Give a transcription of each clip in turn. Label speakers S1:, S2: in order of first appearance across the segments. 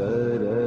S1: سلام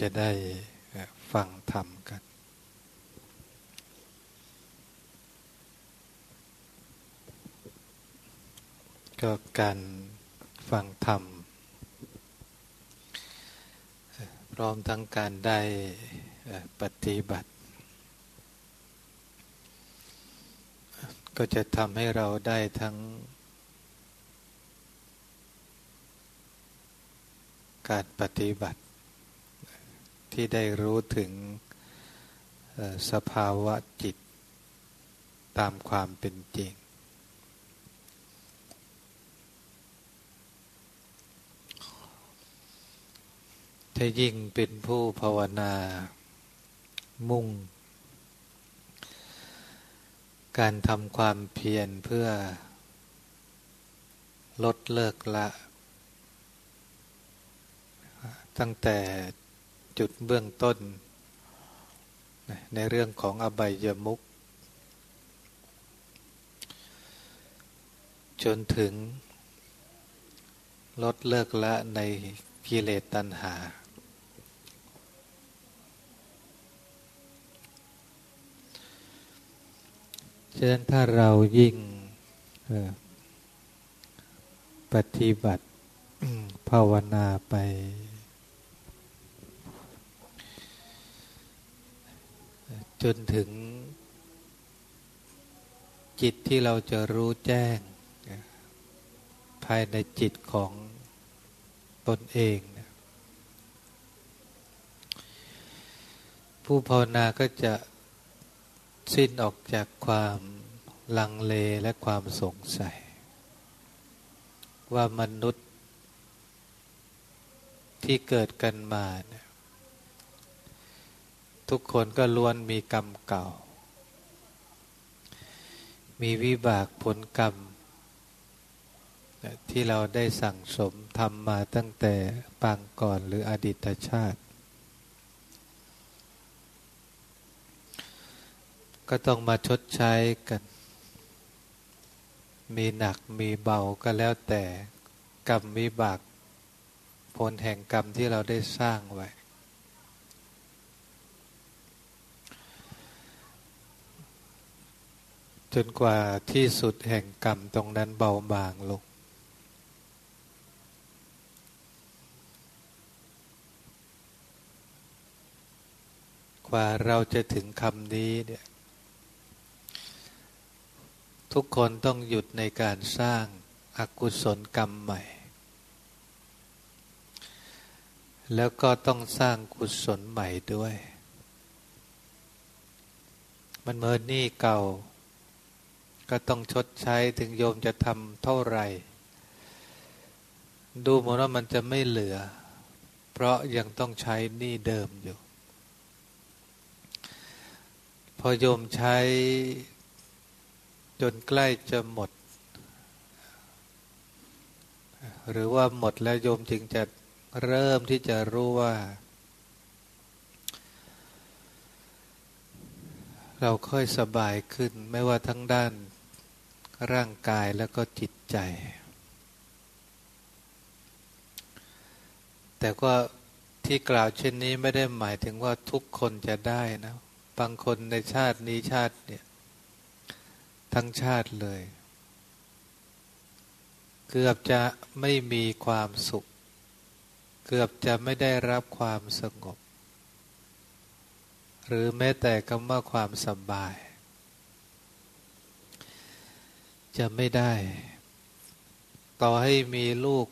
S1: จะได้ฟังธรรมกัน ก็การฟังธรรม พร้อมทั้งการได้ปฏิบัติ ก็จะทำให้เราได้ทั้งการปฏิบัติ ที่ได้รู้ถึงสภาวะจิตตามความเป็นจริง ถ้ายิ่งเป็นผู้ภาวนามุ่ง การทำความเพียรเพื่อลดเลิกละ ตั้งแต่ จุดเบื้องต้น ในเรื่องของอบายมุขจนถึง ลดเลิกละในกิเลสตัณหา ฉะนั้นถ้าเรายิ่งปฏิบัติภาวนาไป จนถึงจิตที่เราจะรู้แจ้ง ภายในจิตของตนเอง ผู้ภาวนาก็จะสิ้นออกจากความลังเลและความสงสัย ว่ามนุษย์ที่เกิดกันมาเนี่ย ทุกคนก็ล้วนมีกรรมเก่า มีวิบากผลกรรม ที่เราได้สั่งสมทำมาตั้งแต่ปางก่อนหรืออดีตชาติ ก็ต้องมาชดใช้กัน มีหนักมีเบาก็แล้วแต่กรรมวิบากผลแห่งกรรมที่เราได้สร้างไว้ จนกว่าที่สุดแห่งกรรมตรงนั้นเบาบางลง กว่าเราจะถึงคำนี้เนี่ยทุกคนต้องหยุดในการสร้างอากุศลกรรมใหม่ แล้วก็ต้องสร้างกุศลใหม่ด้วย มันเมินนี้เก่า ก็ต้องชดใช้ถึงโยมจะทำเท่าไหร่ ดูเหมือนว่ามันจะไม่เหลือ เพราะยังต้องใช้หนี้เดิมอยู่ พอโยมใช้จนใกล้จะหมด หรือว่าหมดแล้วโยมจึงจะเริ่มที่จะรู้ว่า เราค่อยสบายขึ้น ไม่ว่าทั้งด้าน ร่างกายแล้วก็จิตใจ แต่ก็ที่กล่าวเช่นนี้ไม่ได้หมายถึงว่าทุกคนจะได้นะ บางคนในชาตินี้ชาติเนี่ย ทั้งชาติเลย เกือบจะไม่มีความสุข เกือบจะไม่ได้รับความสงบ หรือแม้แต่คำว่าความสบาย จะไม่ได้ ต่อให้มีลูก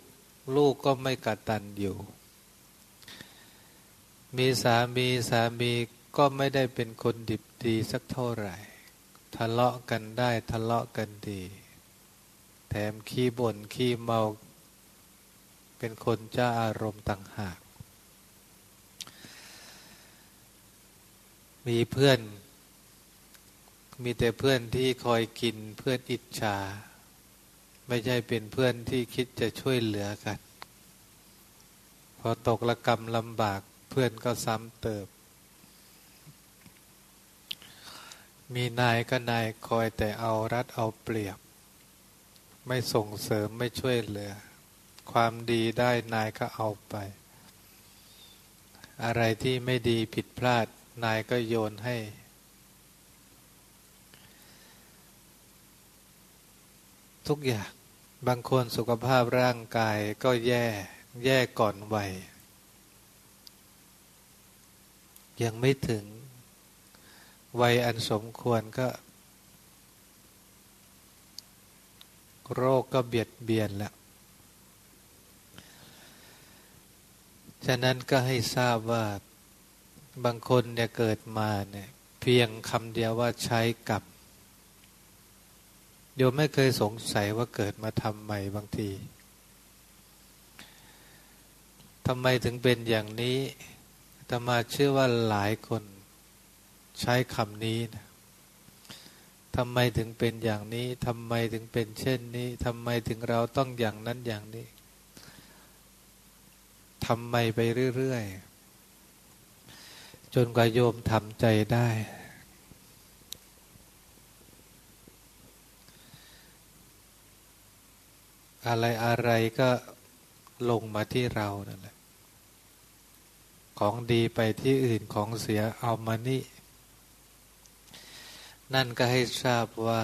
S1: ลูกก็ไม่กตันอยู่ มีสามีสามีก็ไม่ได้เป็นคนดิบดีสักเท่าไหร่ ทะเลาะกันได้ทะเลาะกันดี แถมขี้บ่นขี้เมา เป็นคนเจ้าอารมณ์ต่างหาก มีเพื่อน มีแต่เพื่อนที่คอยกินเพื่อนอิจฉา ไม่ใช่เป็นเพื่อนที่คิดจะช่วยเหลือกัน พอตกละกรรมลำบากเพื่อนก็ซ้ำเติมมีนายก็นายคอยแต่เอารัดเอาเปรียบ ไม่ส่งเสริมไม่ช่วยเหลือ ความดีได้นายก็เอาไป อะไรที่ไม่ดีผิดพลาดนายก็โยนให้ ทุกอย่าง บางคนสุขภาพร่างกายก็แย่ แย่ก่อนวัย ยังไม่ถึงวัยอันสมควรก็ โรคก็เบียดเบียนแล้ว ฉะนั้นก็ให้ทราบว่าบางคนเนี่ยเกิดมาเนี่ยเพียงคำเดียวว่าใช้กับ โยมไม่เคยสงสัยว่าเกิดมาทำใหม่บางทีทำไมถึงเป็นอย่างนี้ตมาเชื่อว่าหลายคนใช้คำนี้นะทำไมถึงเป็นอย่างนี้ทำไมถึงเป็นเช่นนี้ทำไมถึงเราต้องอย่างนั้นอย่างนี้ทำไมไปเรื่อย ๆ จนกว่าโยมทำใจได้ อะไรอะไรก็ลงมาที่เรานั่นแหละ ของดีไปที่อื่นของเสียเอามานี่ นั่นก็ให้ทราบว่า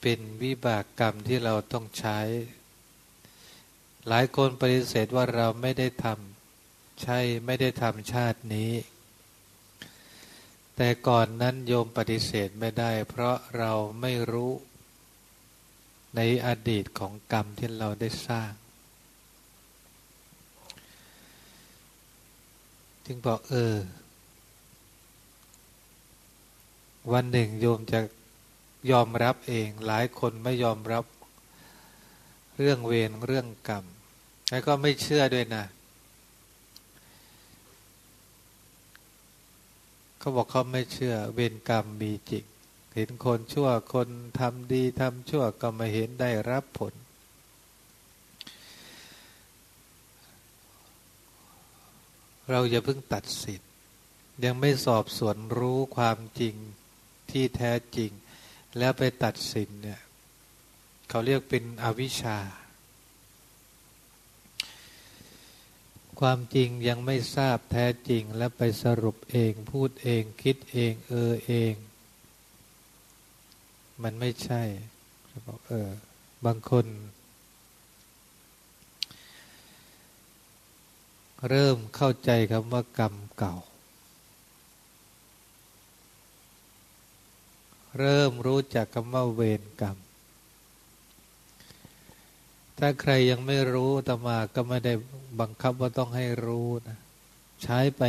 S1: เป็นวิบากกรรมที่เราต้องใช้ หลายคนปฏิเสธว่าเราไม่ได้ทำใช่ไม่ได้ทำชาตินี้ แต่ก่อนนั้นโยมปฏิเสธไม่ได้ เพราะเราไม่รู้ในอดีตของกรรมที่เราได้สร้าง จึงบอกเออ วันหนึ่งโยมจะยอมรับเอง หลายคนไม่ยอมรับเรื่องเวรเรื่องกรรม แล้วก็ไม่เชื่อด้วยนะ เขาบอกเขาไม่เชื่อ เวรกรรมมีจริงเห็นคนชั่วคนทำดีทำชั่วก็ไม่เห็นได้รับผล เราอย่าเพิ่งตัดสินยังไม่สอบสวนรู้ความจริงที่แท้จริง แล้วไปตัดสินเนี่ย เขาเรียกเป็นอวิชชา ความจริงยังไม่ทราบแท้จริงแล้วไปสรุปเองพูดเองคิดเองเออเอง มันไม่ใช่บอกเออบางคน เริ่มเข้าใจคำว่ากรรมเก่า เริ่มรู้จักคำว่าเวรกรรม ถ้าใครยังไม่รู้ตมาก็ไม่ได้บังคับว่าต้องให้รู้นะใช้ไป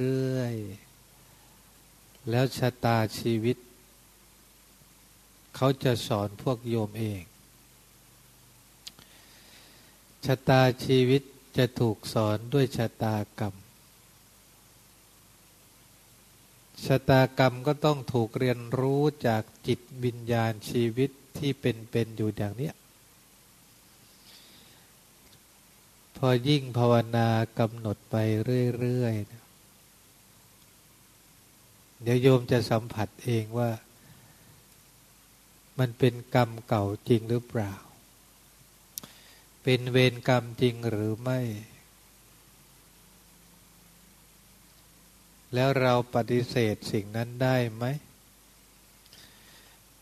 S1: เรื่อยๆ แล้วชะตาชีวิต เขาจะสอนพวกโยมเอง ชะตาชีวิตจะถูกสอนด้วยชะตากรรม ชะตากรรมก็ต้องถูกเรียนรู้จากจิตวิญญาณชีวิตที่เป็นๆอยู่อย่างเนี้ย พอยิ่งภาวนากำหนดไปเรื่อยๆเดี๋ยวโยมจะสัมผัสเองว่า มันเป็นกรรมเก่าจริงหรือเปล่า เป็นเวรกรรมจริงหรือไม่ แล้วเราปฏิเสธสิ่งนั้นได้ไหม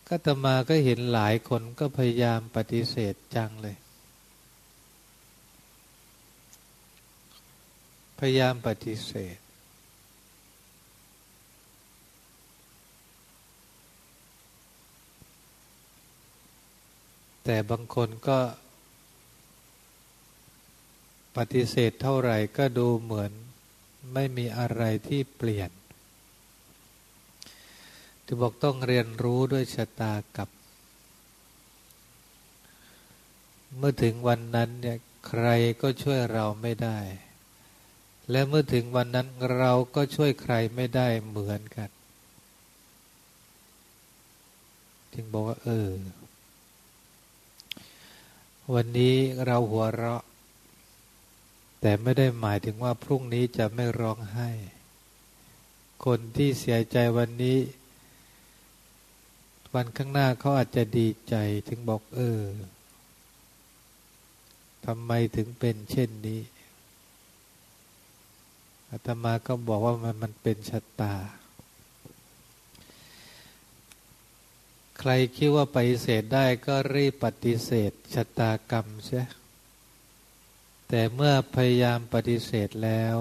S1: ก็ตมาก็เห็นหลายคนก็พยายามปฏิเสธจังเลย พยายามปฏิเสธ แต่บางคนก็ปฏิเสธเท่าไหร่ก็ดูเหมือนไม่มีอะไรที่เปลี่ยนที่บอกต้องเรียนรู้ด้วยชะตากับ เมื่อถึงวันนั้นเนี่ยใครก็ช่วยเราไม่ได้ และเมื่อถึงวันนั้นเราก็ช่วยใครไม่ได้เหมือนกัน จึงบอกว่า เออ วันนี้เราหัวเราะ แต่ไม่ได้หมายถึงว่าพรุ่งนี้จะไม่ร้องไห้ คนที่เสียใจวันนี้ วันข้างหน้าเขาอาจจะดีใจ ถึงบอก เออทำไมถึงเป็นเช่นนี้ อาตมาก็บอกว่ามันมันเป็นชะตา ใครคิดว่าปฏิเสธได้ก็รีบปฏิเสธชะตากรรมใช่แต่เมื่อพยายามปฏิเสธแล้ว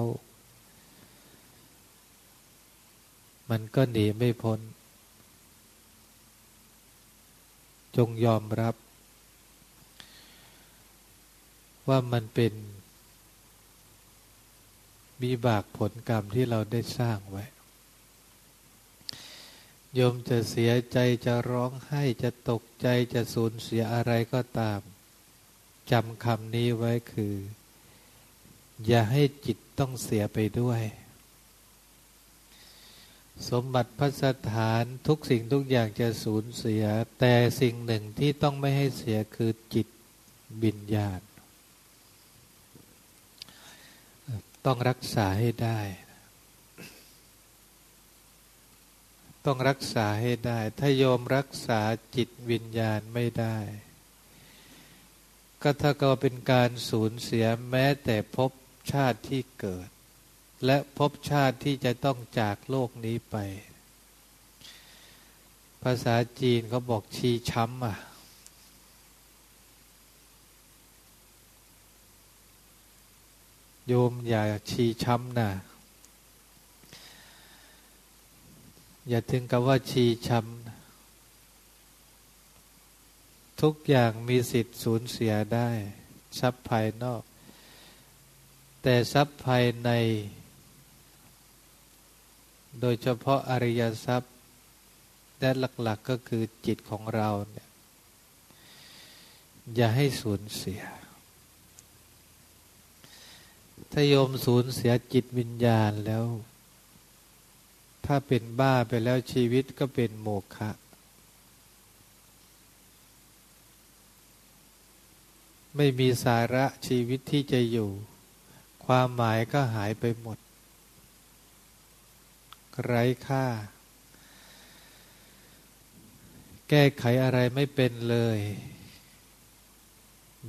S1: มันก็หนีไม่พ้น จงยอมรับ ว่ามันเป็น มีบากผลกรรมที่เราได้สร้างไว้ โยมจะเสียใจจะร้องไห้จะตกใจจะสูญเสียอะไรก็ตามจำคำนี้ไว้คือ อย่าให้จิตต้องเสียไปด้วย สมบัติพัสถานทุกสิ่งทุกอย่างจะสูญเสีย แต่สิ่งหนึ่งที่ต้องไม่ให้เสียคือจิตบิญญาณ ต้องรักษาให้ได้ ต้องรักษาให้ได้ ถ้าโยมรักษาจิตวิญญาณไม่ได้ ก็ถ้าก็เป็นการสูญเสียแม้แต่พบชาติที่เกิด และพบชาติที่จะต้องจากโลกนี้ไป ภาษาจีนเขาบอกชีช้ำอะ โยมอย่าชีช้ำนะอย่าถึงกับว่าชีช้ำทุกอย่างมีสิทธิ์สูญเสียได้ ทรัพย์ภายนอก แต่ทรัพย์ภายใน โดยเฉพาะอริยทรัพย์และหลักๆก็คือจิตของเราเนี่ยอย่าให้สูญเสีย ถ้าโยมสูญเสียจิตวิญญาณแล้ว ถ้าเป็นบ้าไปแล้วชีวิตก็เป็นโมฆะไม่มีสาระชีวิตที่จะอยู่ ความหมายก็หายไปหมด ไร้ค่า แก้ไขอะไรไม่เป็นเลย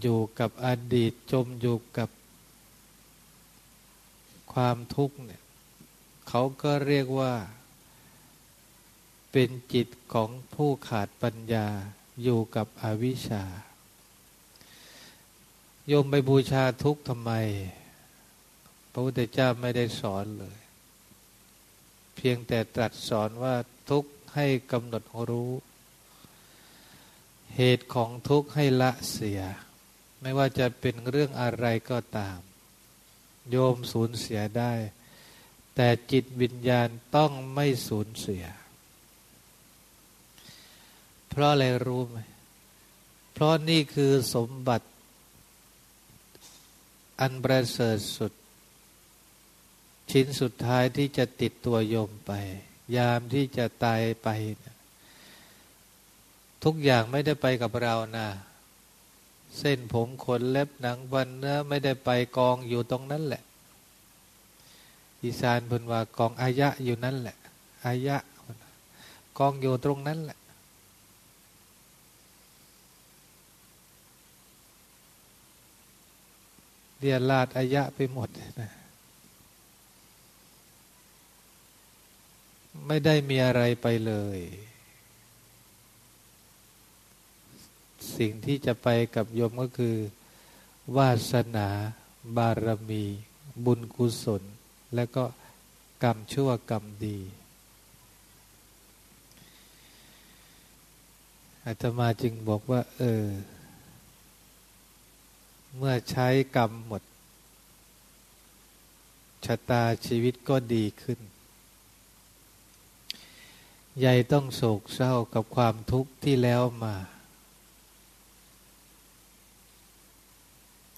S1: อยู่กับอดีตจมอยู่กับ ความทุกข์เนี่ยเขาก็เรียกว่า เป็นจิตของผู้ขาดปัญญาอยู่กับอวิชชา โยมไปบูชาทุกข์ทำไม พระพุทธเจ้าไม่ได้สอนเลย เพียงแต่ตรัสสอนว่าทุกข์ให้กำหนดรู้ เหตุของทุกข์ให้ละเสีย ไม่ว่าจะเป็นเรื่องอะไรก็ตาม โยมสูญเสียได้ แต่จิตวิญญาณต้องไม่สูญเสีย เพราะอะไรรู้ไหมเพราะนี่คือสมบัติ อันประเสริฐสุด ชิ้นสุดท้ายที่จะติดตัวโยมไป ยามที่จะตายไป ทุกอย่างไม่ได้ไปกับเรานะ เส้นผมขนเล็บหนังวันเนื้อไม่ได้ไปกองอยู่ตรงนั้นแหละ อีสานพูนว่ากองอายะอยู่นั่นแหละอายะกองอยู่ตรงนั้นแหละเรียลาดอายะไปหมดนะไม่ได้มีอะไรไปเลย สิ่งที่จะไปกับโยมก็คือ วาสนา บารมี บุญกุศล และก็กรรมชั่วกรรมดีอาตมาจึงบอกว่า เออ เมื่อใช้กรรมหมดชะตาชีวิตก็ดีขึ้น ยายต้องโศกเศร้ากับความทุกข์ที่แล้วมา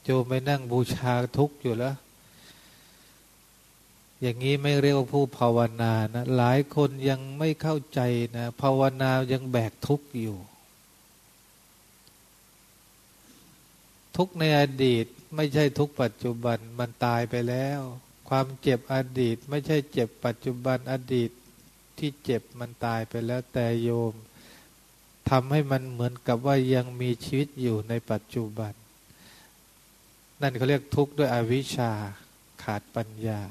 S1: โจไม่นั่งบูชาทุกอยู่แล้ว อย่างนี้ไม่เรียกว่าผู้ภาวนานะหลายคนยังไม่เข้าใจนะภาวนายังแบกทุกข์อยู่ ทุกข์ในอดีตไม่ใช่ทุกข์ปัจจุบันมันตายไปแล้ว ความเจ็บอดีต ไม่ใช่เจ็บปัจจุบันอดีตที่เจ็บมันตายไปแล้วแต่โยมทำให้มันเหมือนกับว่ายังมีชีวิตอยู่ในปัจจุบัน นั่นเขาเรียกทุกข์ด้วยอวิชชาขาดปัญญา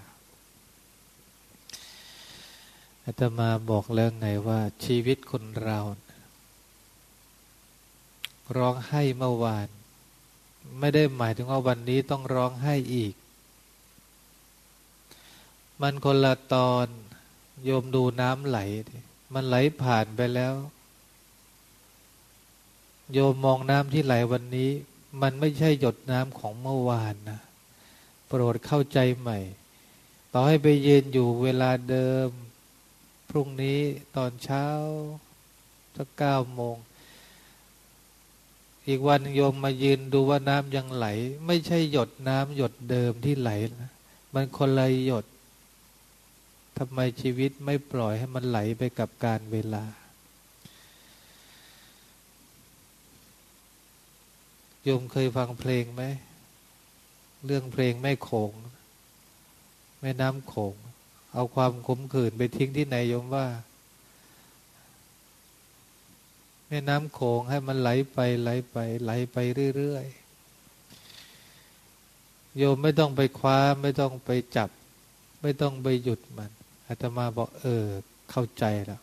S1: อาตมาบอกแล้วไงว่าชีวิตคนเรา ร้องไห้เมื่อวาน ไม่ได้หมายถึงว่าวันนี้ต้องร้องไห้อีก มันคนละตอนโยมดูน้ำไหล มันไหลผ่านไปแล้ว โยมมองน้ำที่ไหลวันนี้ มันไม่ใช่หยดน้ำของเมื่อวานนะโปรดเข้าใจใหม่ ต่อให้ไปยืนอยู่เวลาเดิม พรุ่งนี้ตอนเช้าสักเก้าโมง อีกวันโยมมายืนดูว่าน้ำยังไหล ไม่ใช่หยดน้ำหยดเดิมที่ไหลนะมันคนละหยดทำไมชีวิตไม่ปล่อยให้มันไหลไปกับการเวลา โยมเคยฟังเพลงไหม เรื่องเพลงแม่โขง แม่น้ำโขง เอาความขมขื่นไปทิ้งที่ไหนโยมว่า แม่น้ำโขงให้มันไหลไปไหลไป ไหลไปเรื่อยๆ โยมไม่ต้องไปคว้าไม่ต้องไปจับ ไม่ต้องไปหยุดมันอาตมาบอกเออ เข้าใจแล้ว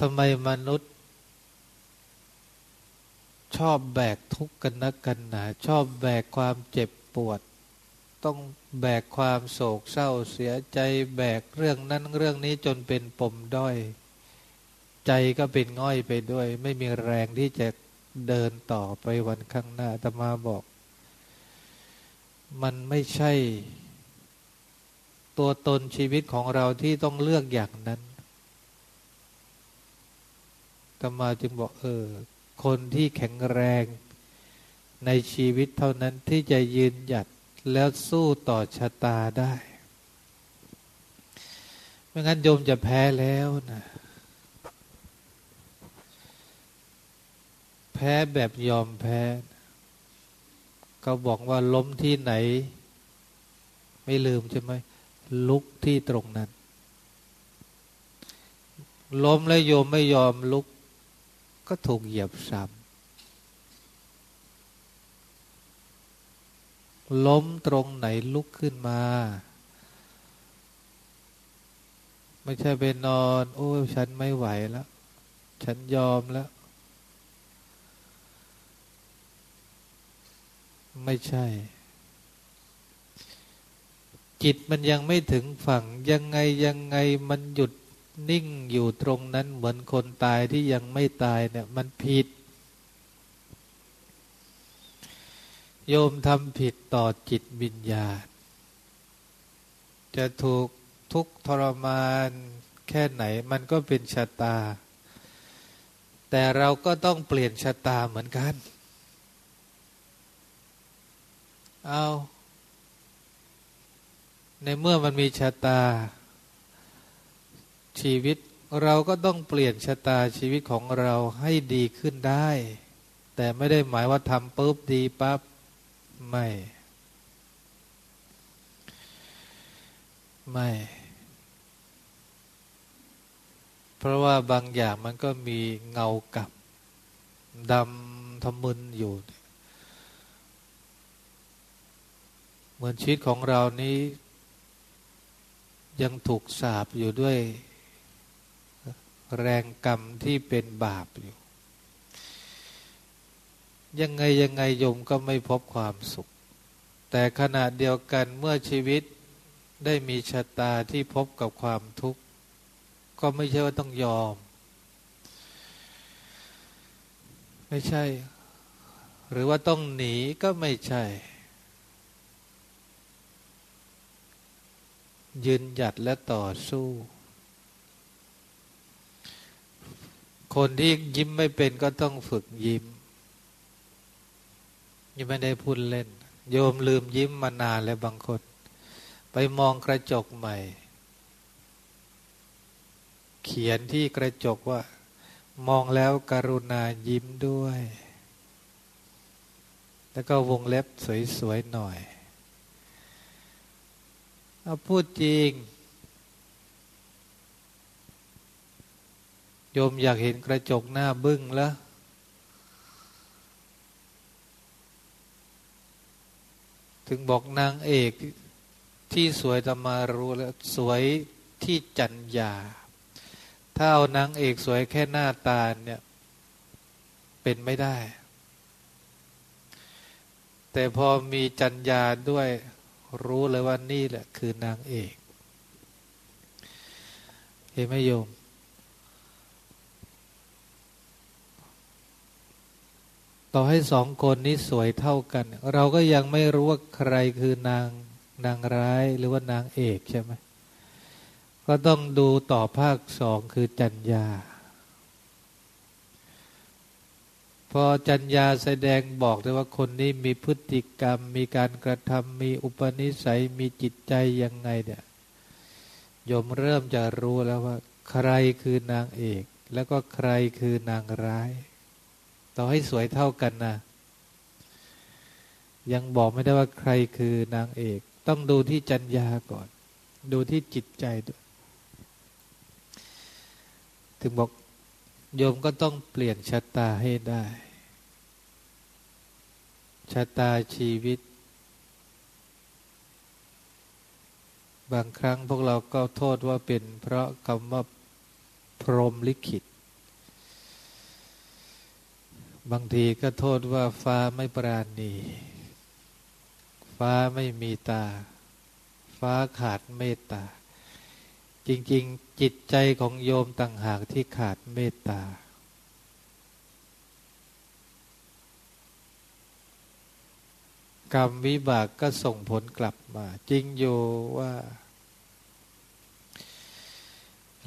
S1: ทำไมมนุษย์ ชอบแบกทุกข์กันนักกันหนา ชอบแบกความเจ็บปวด ต้องแบกความโศกเศร้าเสียใจแบกเรื่องนั้นเรื่องนี้จนเป็นปมด้อย ใจก็เป็นง่อยไปด้วย ไม่มีแรงที่จะเดินต่อไปวันข้างหน้าตมาบอก มันไม่ใช่ ตัวตนชีวิตของเราที่ต้องเลือกอย่างนั้นตมาจึงบอกเออ คนที่แข็งแรงในชีวิตเท่านั้นที่จะยืนหยัดแล้วสู้ต่อชะตาได้ ไม่งั้นโยมจะแพ้แล้วนะ แพ้แบบยอมแพ้ ก็บอกว่าล้มที่ไหน ไม่ลืมใช่ไหม ลุกที่ตรงนั้น ล้มแล้วโยมไม่ยอมลุก ก็ถูกเหยียบซ้ำล้มตรงไหนลุกขึ้นมา ไม่ใช่ไปนอน โอ้ฉันไม่ไหวแล้ว ฉันยอมแล้ว ไม่ใช่ จิตมันยังไม่ถึงฝั่งยังไงยังไงมันหยุด นิ่งอยู่ตรงนั้นเหมือนคนตายที่ยังไม่ตายเนี่ยมันผิด โยมทำผิดต่อจิตวิญญาณ จะถูกทุกทรมานแค่ไหนมันก็เป็นชะตา แต่เราก็ต้องเปลี่ยนชะตาเหมือนกัน เอา ในเมื่อมันมีชะตา ชีวิต เราก็ต้องเปลี่ยนชะตาชีวิตของเราให้ดีขึ้นได้ แต่ไม่ได้หมายว่าทำปุ๊บดีปั๊บไม่ ไม่ เพราะว่าบางอย่างมันก็มีเงากับดำทำมึนอยู่ เหมือนชีวิตของเรานี้ยังถูกสาบอยู่ด้วย แรงกรรมที่เป็นบาปอยู่ ยังไงยังไงโยมก็ไม่พบความสุข แต่ขณะเดียวกันเมื่อชีวิตได้มีชะตาที่พบกับความทุกข์ ก็ไม่ใช่ว่าต้องยอม ไม่ใช่ หรือว่าต้องหนีก็ไม่ใช่ ยืนหยัดและต่อสู้ คนที่ยิ้มไม่เป็นก็ต้องฝึกยิ้มยังไม่ได้พูดเล่น โยมลืมยิ้มมานานแล้วบางคน ไปมองกระจกใหม่ เขียนที่กระจกว่า มองแล้วกรุณายิ้มด้วย แล้วก็วงเล็บสวยๆหน่อย เอาพูดจริง ยมอยากเห็นกระจกหน้าบึ้งแล้วถึงบอกนางเอกที่สวยตมารู้แล้วสวยที่จัญญาถ้าเอานางเอกสวยแค่หน้าตาเนี่ยเป็นไม่ได้ แต่พอมีจัญญาด้วยรู้เลยว่านี่แหละคือนางเอก เห็นไหมโยม ต่อให้สองคนนี้สวยเท่ากัน เราก็ยังไม่รู้ว่าใครคือนางนางร้ายหรือว่านางเอกใช่ไหมก็ต้องดูต่อภาคสองคือจัญญา พอจัญญาแสดงบอกเลยว่าคนนี้มีพฤติกรรม มีการกระทำมีอุปนิสัยมีจิตใจยังไงเนี่ยยมเริ่มจะรู้แล้วว่า ใครคือนางเอก แล้วก็ใครคือนางร้าย ต่อให้สวยเท่ากันนะยังบอกไม่ได้ว่าใครคือนางเอก ต้องดูที่จัญญาก่อน ดูที่จิตใจด้วยถึงบอกโยมก็ต้องเปลี่ยนชะตาให้ได้ ชะตาชีวิต บางครั้งพวกเราก็โทษว่าเป็นเพราะคำว่าพรหมลิขิต บางทีก็โทษว่าฟ้าไม่ปราณี ฟ้าไม่มีตา ฟ้าขาดเมตตา จริง ๆ จิตใจของโยมต่างหากที่ขาดเมตตา กรรมวิบากก็ส่งผลกลับมา จริงอยู่ว่า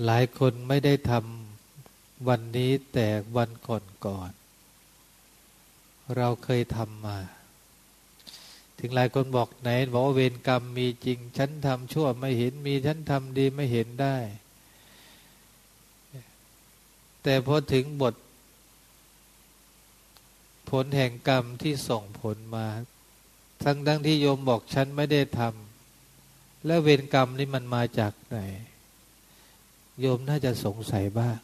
S1: หลายคนไม่ได้ทำวันนี้แต่วันก่อนๆ เราเคยทำมา ถึงหลายคนบอกไหนบอกว่าเวรกรรมมีจริง ฉันทำชั่วไม่เห็นมีฉันทำดีไม่เห็นได้ แต่พอถึงบท ผลแห่งกรรมที่ส่งผลมา ทั้งทั้งที่โยมบอกฉันไม่ได้ทำแล้วเวรกรรมนี่มันมาจากไหน โยมน่าจะสงสัยบ้าง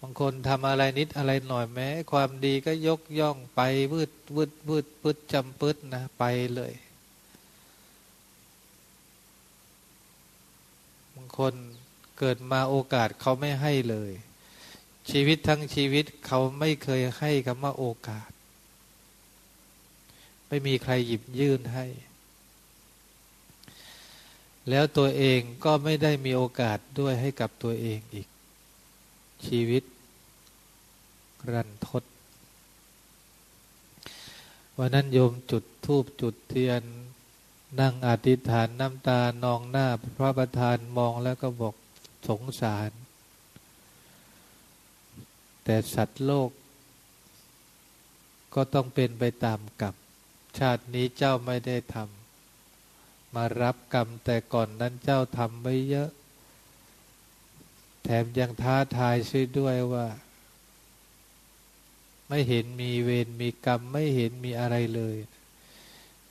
S1: บางคนทำอะไรนิดอะไรหน่อยแม้ ความดีก็ยกย่องไปวืดวืดวืดปึดจำปึดนะ ไปเลย บางคนเกิดมาโอกาสเขาไม่ให้เลย ชีวิตทั้งชีวิตเขาไม่เคยให้คำว่าโอกาส ไม่มีใครหยิบยื่นให้ แล้วตัวเองก็ไม่ได้มีโอกาสด้วยให้กับตัวเองอีก ชีวิตรันทด วันนั้นโยมจุดทูบจุดเทียน นั่งอธิษฐานน้ำตานองหน้าพระประธานมองแล้วก็บอกสงสาร แต่สัตว์โลก ก็ต้องเป็นไปตามกรรมชาตินี้เจ้าไม่ได้ทำมารับกรรมแต่ก่อนนั้นเจ้าทำไว้เยอะ แถมยังท้าทายช่วยด้วยว่า ไม่เห็นมีเวรมีกรรม ไม่เห็นมีอะไรเลย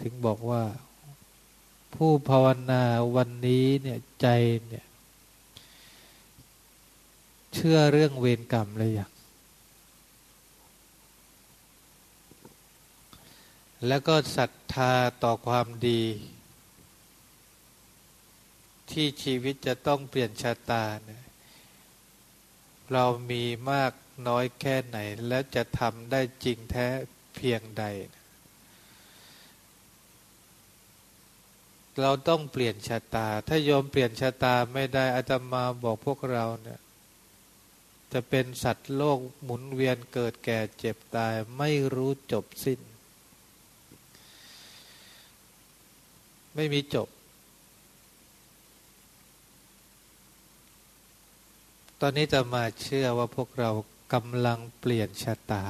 S1: ถึงบอกว่า ผู้ภาวนาวันนี้เนี่ยใจเนี่ย เชื่อเรื่องเวรกรรมเลยอย่างแล้วก็ศรัทธาต่อความดี ที่ชีวิตจะต้องเปลี่ยนชะตาเนี่ย เรามีมากน้อยแค่ไหน และจะทำได้จริงแท้เพียงใด เราต้องเปลี่ยนชะตา ถ้าโยมเปลี่ยนชะตาไม่ได้อาตมาบอกพวกเราเนี่ยจะเป็นสัตว์โลกหมุนเวียนเกิดแก่เจ็บตายไม่รู้จบสิ้น ไม่มีจบ ตอนนี้จะมาเชื่อว่าพวกเรากำลังเปลี่ยนชะตา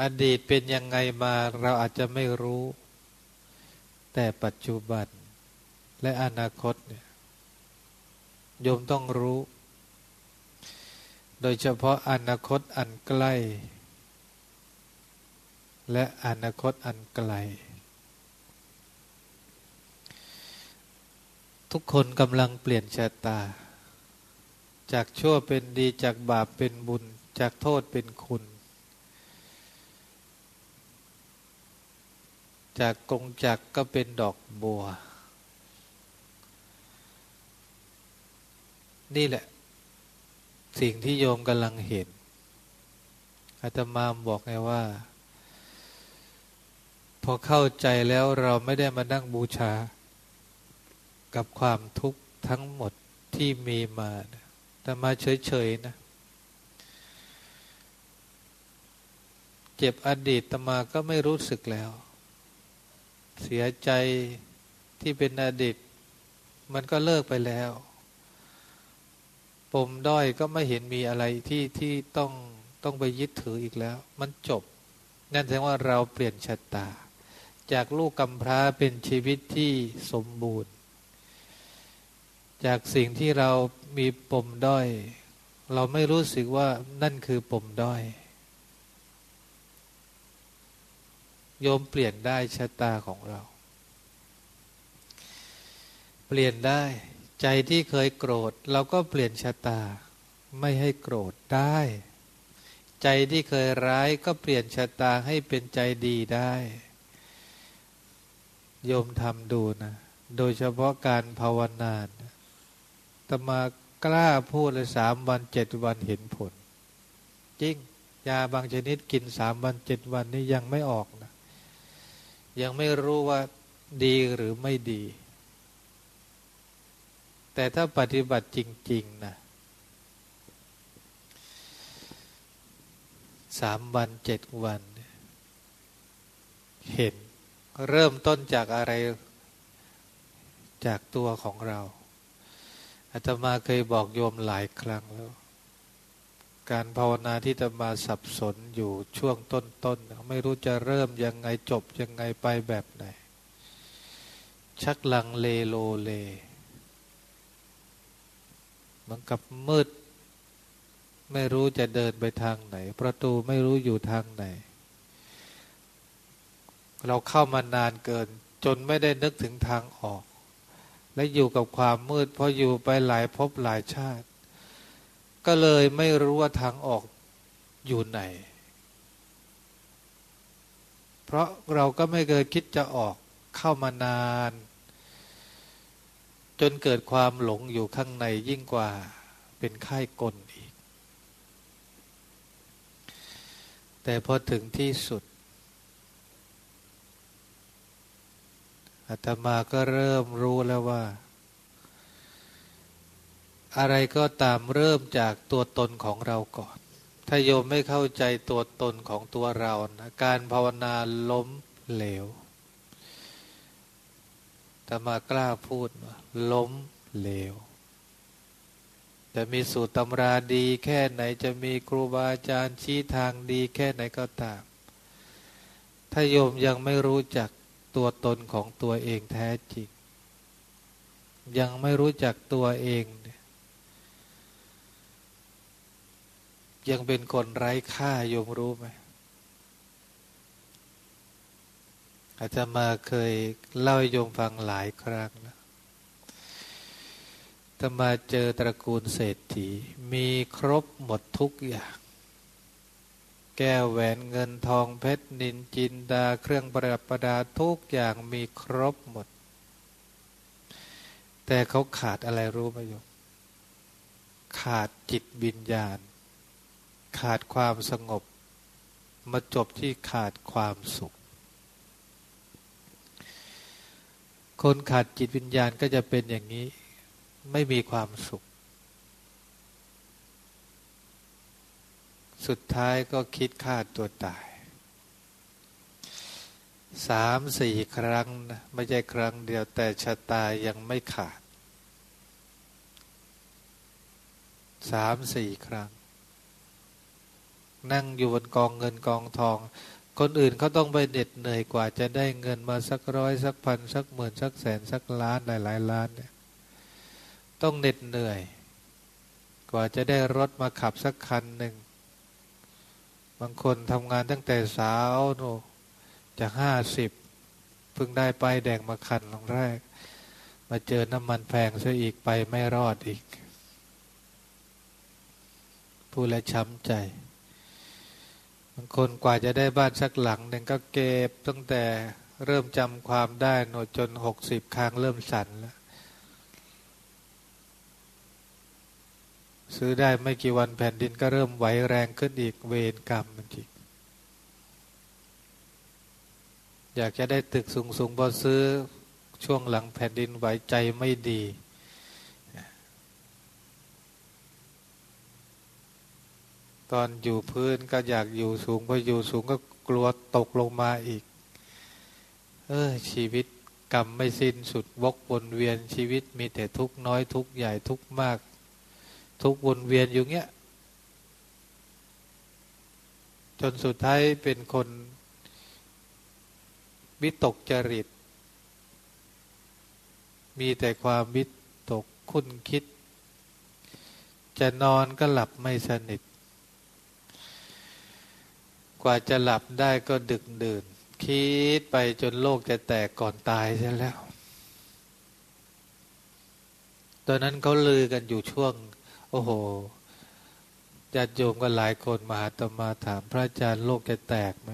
S1: อดีตเป็นยังไงมาเราอาจจะไม่รู้ แต่ปัจจุบันและอนาคตเนี่ยโยมต้องรู้ โดยเฉพาะอนาคตอันใกล้ และอนาคตอันไกล ทุกคนกำลังเปลี่ยนชะตา จากชั่วเป็นดีจากบาปเป็นบุญ จากโทษเป็นคุณ จากกงจักก็เป็นดอกบัว นี่แหละ สิ่งที่โยมกำลังเห็นอาตมาบอกไงว่า พอเข้าใจแล้วเราไม่ได้มานั่งบูชา กับความทุกข์ทั้งหมดที่มีมาแต่มาเฉยๆนะ เจ็บอดีตตมาก็ไม่รู้สึกแล้ว เสียใจที่เป็นอดีต มันก็เลิกไปแล้ว ปมด้อยก็ไม่เห็นมีอะไรที่ที่ต้องต้องไปยึดถืออีกแล้ว มันจบ นั่นแสดงว่าเราเปลี่ยนชะตา จากลูกกำพร้าเป็นชีวิตที่สมบูรณ์ จากสิ่งที่เรามีปมด้อย เราไม่รู้สึกว่านั่นคือปมด้อย โยมเปลี่ยนได้ชะตาของเรา เปลี่ยนได้ใจที่เคยโกรธ เราก็เปลี่ยนชะตา ไม่ให้โกรธได้ ใจที่เคยร้ายก็เปลี่ยนชะตาให้เป็นใจดีได้ โยมทำดูนะ โดยเฉพาะการภาวนา ตมากล้าพูดเลยสามวันเจ็ดวันเห็นผล จริง ยาบางชนิดกินสามวันเจ็ดวันนี้ยังไม่ออกนะ ยังไม่รู้ว่าดีหรือไม่ดี แต่ถ้าปฏิบัติจริง ๆนะสามวันเจ็ดวัน เห็นเริ่มต้นจากอะไรจากตัวของเรา อาตมาเคยบอกโยมหลายครั้งแล้ว การภาวนาที่จะมาสับสนอยู่ช่วงต้นๆไม่รู้จะเริ่มยังไงจบยังไงไปแบบไหน ชักลังเลโลเลเหมือนกับมืด ไม่รู้จะเดินไปทางไหน ประตูไม่รู้อยู่ทางไหน เราเข้ามานานเกิน จนไม่ได้นึกถึงทางออก และอยู่กับความมืดพออยู่ไปหลายภพหลายชาติ ก็เลยไม่รู้ว่าทางออกอยู่ไหน เพราะเราก็ไม่เคยคิดจะออกเข้ามานาน จนเกิดความหลงอยู่ข้างในยิ่งกว่าเป็นไข้กลอีก แต่พอถึงที่สุด อาตมาก็เริ่มรู้แล้วว่า อะไรก็ตามเริ่มจากตัวตนของเราก่อน ถ้าโยมไม่เข้าใจตัวตนของตัวเรานะการภาวนาล้มเหลวแต่มากล้าพูดล้มเหลว จะมีสูตรตำราดีแค่ไหนจะมีครูบาอาจารย์ชี้ทางดีแค่ไหนก็ตาม ถ้าโยมยังไม่รู้จัก ตัวตนของตัวเองแท้จริง ยังไม่รู้จักตัวเอง ยังเป็นคนไร้ค่าโยมรู้ไหมอาจจะมาเคยเล่าให้โยมฟังหลายครั้งแล้วถ้ามาเจอตระกูลเศรษฐี มีครบหมดทุกอย่าง แก้วแหวนเงินทองเพชรนินจินดาเครื่องประดับประดาทุกอย่างมีครบหมด แต่เขาขาดอะไรรู้ไหมโยมขาดจิตวิญญาณ ขาดความสงบ มาจบที่ขาดความสุข คนขาดจิตวิญญาณก็จะเป็นอย่างนี้ ไม่มีความสุข สุดท้ายก็คิดฆ่าตัวตายสามสี่ครั้งนะไม่ใช่ครั้งเดียวแต่ชะตายังไม่ขาดสามสี่ครั้ง นั่งอยู่บนกองเงินกองทอง คนอื่นเขาต้องไปเด็ดเหนื่อยกว่าจะได้เงินมาสักร้อยสักพันสักหมื่นสักแสนสักล้านหลายหลายล้านเนี่ยต้องเหน็ดเหนื่อย กว่าจะได้รถมาขับสักคันหนึ่ง บางคนทำงานตั้งแต่สาวโนจะห้าสิบเพิ่งได้ไปแดงมาคันลงแรก มาเจอน้ำมันแพงซะอีกไปไม่รอดอีก ผู้และช้ำใจ บางคนกว่าจะได้บ้านสักหลังหนึ่งก็เก็บตั้งแต่เริ่มจำความได้โนจนหกสิบครั้งเริ่มสั่นแล้ว ซื้อได้ไม่กี่วันแผ่นดินก็เริ่มไหวแรงขึ้นอีกเวรกรรมมันทีอยากจะได้ตึกสูงๆพอซื้อช่วงหลังแผ่นดินไหวใจไม่ดี ตอนอยู่พื้นก็อยากอยู่สูงพออยู่สูงก็กลัวตกลงมาอีก เออชีวิตกรรมไม่สิ้นสุดวกวนเวียนชีวิตมีแต่ทุกน้อยทุกใหญ่ทุกมาก ทุกวนเวียนอยู่เงี้ย จนสุดท้ายเป็นคนวิตกจริต มีแต่ความวิตกคุ้นคิด จะนอนก็หลับไม่สนิท กว่าจะหลับได้ก็ดึกดื่น คิดไปจนโลกจะแตกก่อนตายใช่แล้ว ตอนนั้นเขาลือกันอยู่ช่วง โอ้โหญาติโยมก็หลายคนมาอาตมาถามพระอาจารย์โลกจะแตกไหม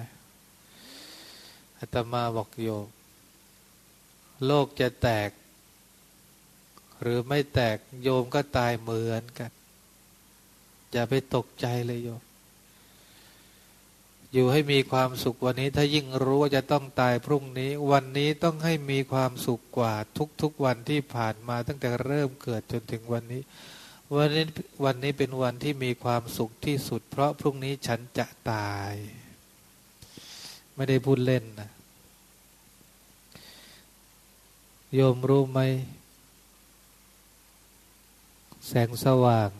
S1: อาตมาบอกโยม โลกจะแตก หรือไม่แตกโยมก็ตายเหมือนกัน อย่าไปตกใจเลยโยม อยู่ให้มีความสุขวันนี้ ถ้ายิ่งรู้ว่าจะต้องตายพรุ่งนี้ วันนี้ต้องให้มีความสุขกว่าทุกๆวันที่ผ่านมาตั้งแต่เริ่มเกิดจนถึงวันนี้ วันนี้วันนี้เป็นวันที่มีความสุขที่สุด เพราะพรุ่งนี้ฉันจะตาย ไม่ได้พูดเล่นนะโยมรู้ไหม แสงสว่าง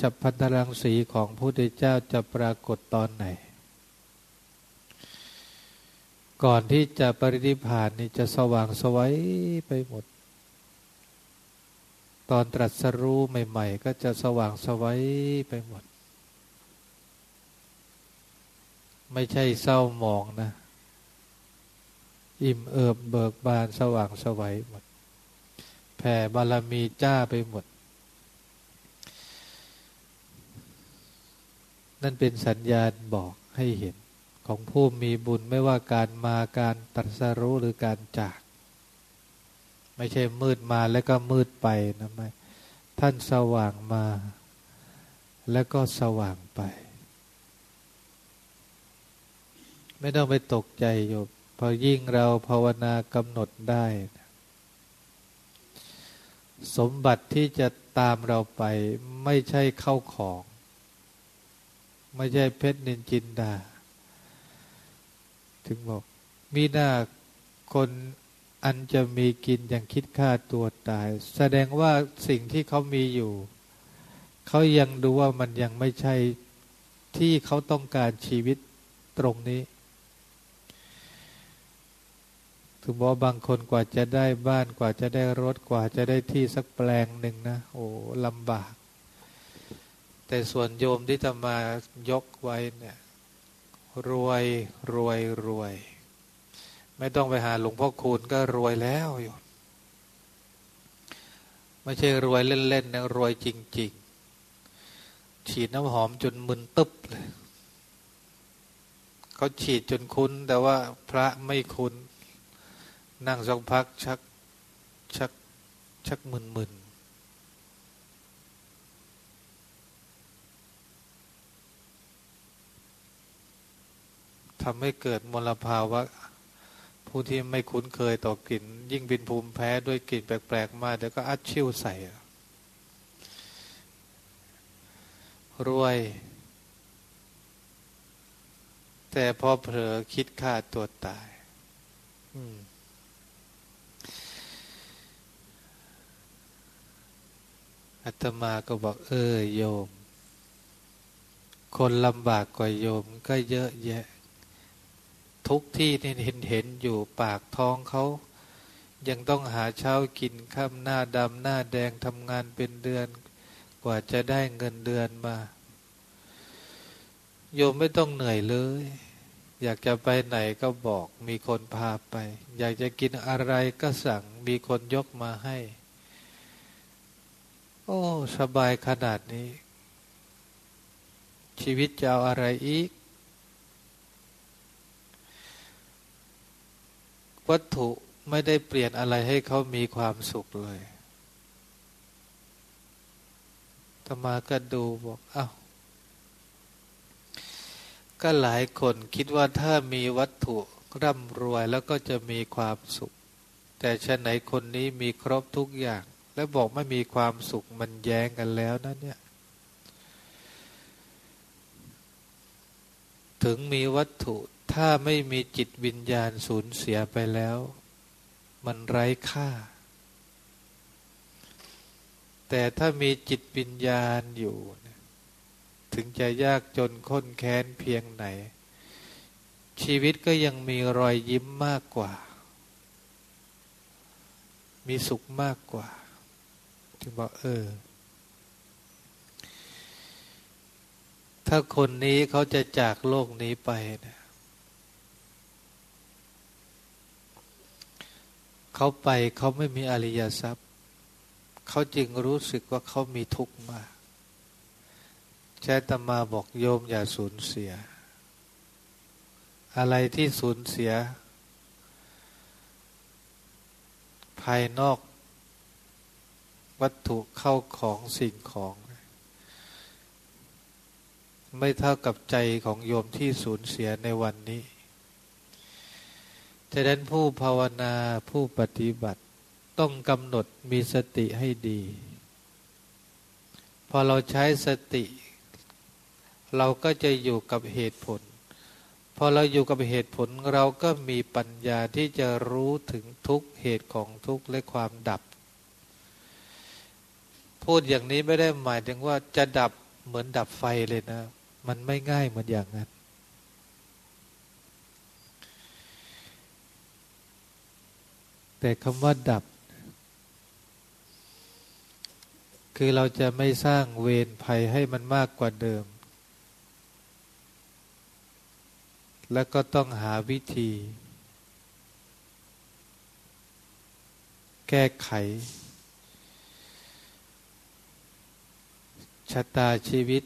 S1: ฉับพันธรังสีของพระพุทธเจ้าจะปรากฏตอนไหน ก่อนที่จะปรินิพานนี่จะสว่างสวัยไปหมด ตอนตรัสรู้ใหม่ ๆ ก็จะสว่างสวัยไปหมด ไม่ใช่เศร้าหมองนะ อิ่มเอิบเบิกบานสว่างสวัยหมด แผ่บารมีจ้าไปหมด นั่นเป็นสัญญาณบอกให้เห็นของผู้มีบุญไม่ว่าการมาการตรัสรู้หรือการจาก ไม่ใช่มืดมาแล้วก็มืดไปนะไม่ท่านสว่างมา แล้วก็สว่างไป ไม่ต้องไปตกใจโยมพอยิ่งเราภาวนากำหนดได้ สมบัติที่จะตามเราไป ไม่ใช่เข้าของ ไม่ใช่เพชรนินจินดา ถึงบอก มีหน้าคน อันจะมีกินอย่างคิดฆ่าตัวตาย แสดงว่าสิ่งที่เขามีอยู่ เขายังดูว่ามันยังไม่ใช่ที่เขาต้องการชีวิตตรงนี้ถึงบอกบางคนกว่าจะได้บ้านกว่าจะได้รถกว่าจะได้ที่สักแปลงหนึ่งนะโอ้ลำบาก แต่ส่วนโยมที่จะมายกไว้เนี่ยรวยรวยรวย ไม่ต้องไปหาหลวงพ่อคูณก็รวยแล้วโยมไม่ใช่รวยเล่นๆนะรวยจริง ๆ ฉีดน้ำหอมจนมึนตึ๊บเลยเขาฉีดจนคุ้น แต่ว่าพระไม่คุ้น นั่งสักพักชักชักชักมึนมึนทำให้เกิดมลภาวะ ผู้ที่ไม่คุ้นเคยต่อกลิ่น ยิ่งเป็นภูมิแพ้ด้วยกลิ่นแปลก ๆ มาเดี๋ยวก็อัดชิ่วใส่รวย แต่พอเผลอคิดฆ่าตัวตายอาตมาก็บอกเออโยม คนลำบากกว่าโยมก็เยอะแยะ ทุกที่นี่เห็นเห็นอยู่ปากท้องเขา ยังต้องหาเช้ากินข้ามหน้าดำหน้าแดงทำงานเป็นเดือน กว่าจะได้เงินเดือนมา โยมไม่ต้องเหนื่อยเลย อยากจะไปไหนก็บอกมีคนพาไป อยากจะกินอะไรก็สั่งมีคนยกมาให้ โอ้ สบายขนาดนี้ ชีวิตจะเอาอะไรอีก วัตถุไม่ได้เปลี่ยนอะไรให้เขามีความสุขเลยตมาก็ดูบอกอา้าวก็หลายคนคิดว่าถ้ามีวัตถุร่ำรวยแล้วก็จะมีความสุข แต่ชะไหนคนนี้มีครบทุกอย่าง แล้วบอกไม่มีความสุขมันแย้งกันแล้วนะเนี่ย ถึงมีวัตถุ ถ้าไม่มีจิตวิญญาณสูญเสียไปแล้ว มันไร้ค่า แต่ถ้ามีจิตวิญญาณอยู่ ถึงจะยากจนค้นแค้นเพียงไหน ชีวิตก็ยังมีรอยยิ้มมากกว่า มีสุขมากกว่าถึงบอกเออถ้าคนนี้เขาจะจากโลกนี้ไปนะ เขาไปเขาไม่มีอริยทรัพย์ เขาจึงรู้สึกว่าเขามีทุกข์มากแช่ตมาบอกโยมอย่าสูญเสีย อะไรที่สูญเสีย ภายนอกวัตถุเข้าของสิ่งของ ไม่เท่ากับใจของโยมที่สูญเสียในวันนี้ ฉะนั้นผู้ภาวนาผู้ปฏิบัติต้องกำหนดมีสติให้ดี พอเราใช้สติ เราก็จะอยู่กับเหตุผล พอเราอยู่กับเหตุผลเราก็มีปัญญาที่จะรู้ถึงทุกเหตุของทุกและความดับ พูดอย่างนี้ไม่ได้หมายถึงว่าจะดับเหมือนดับไฟเลยนะ มันไม่ง่ายเหมือนอย่างนั้น แต่คำว่าดับ คือเราจะไม่สร้างเวรภัยให้มันมากกว่าเดิม แล้วก็ต้องหาวิธี แก้ไข ชะตาชีวิต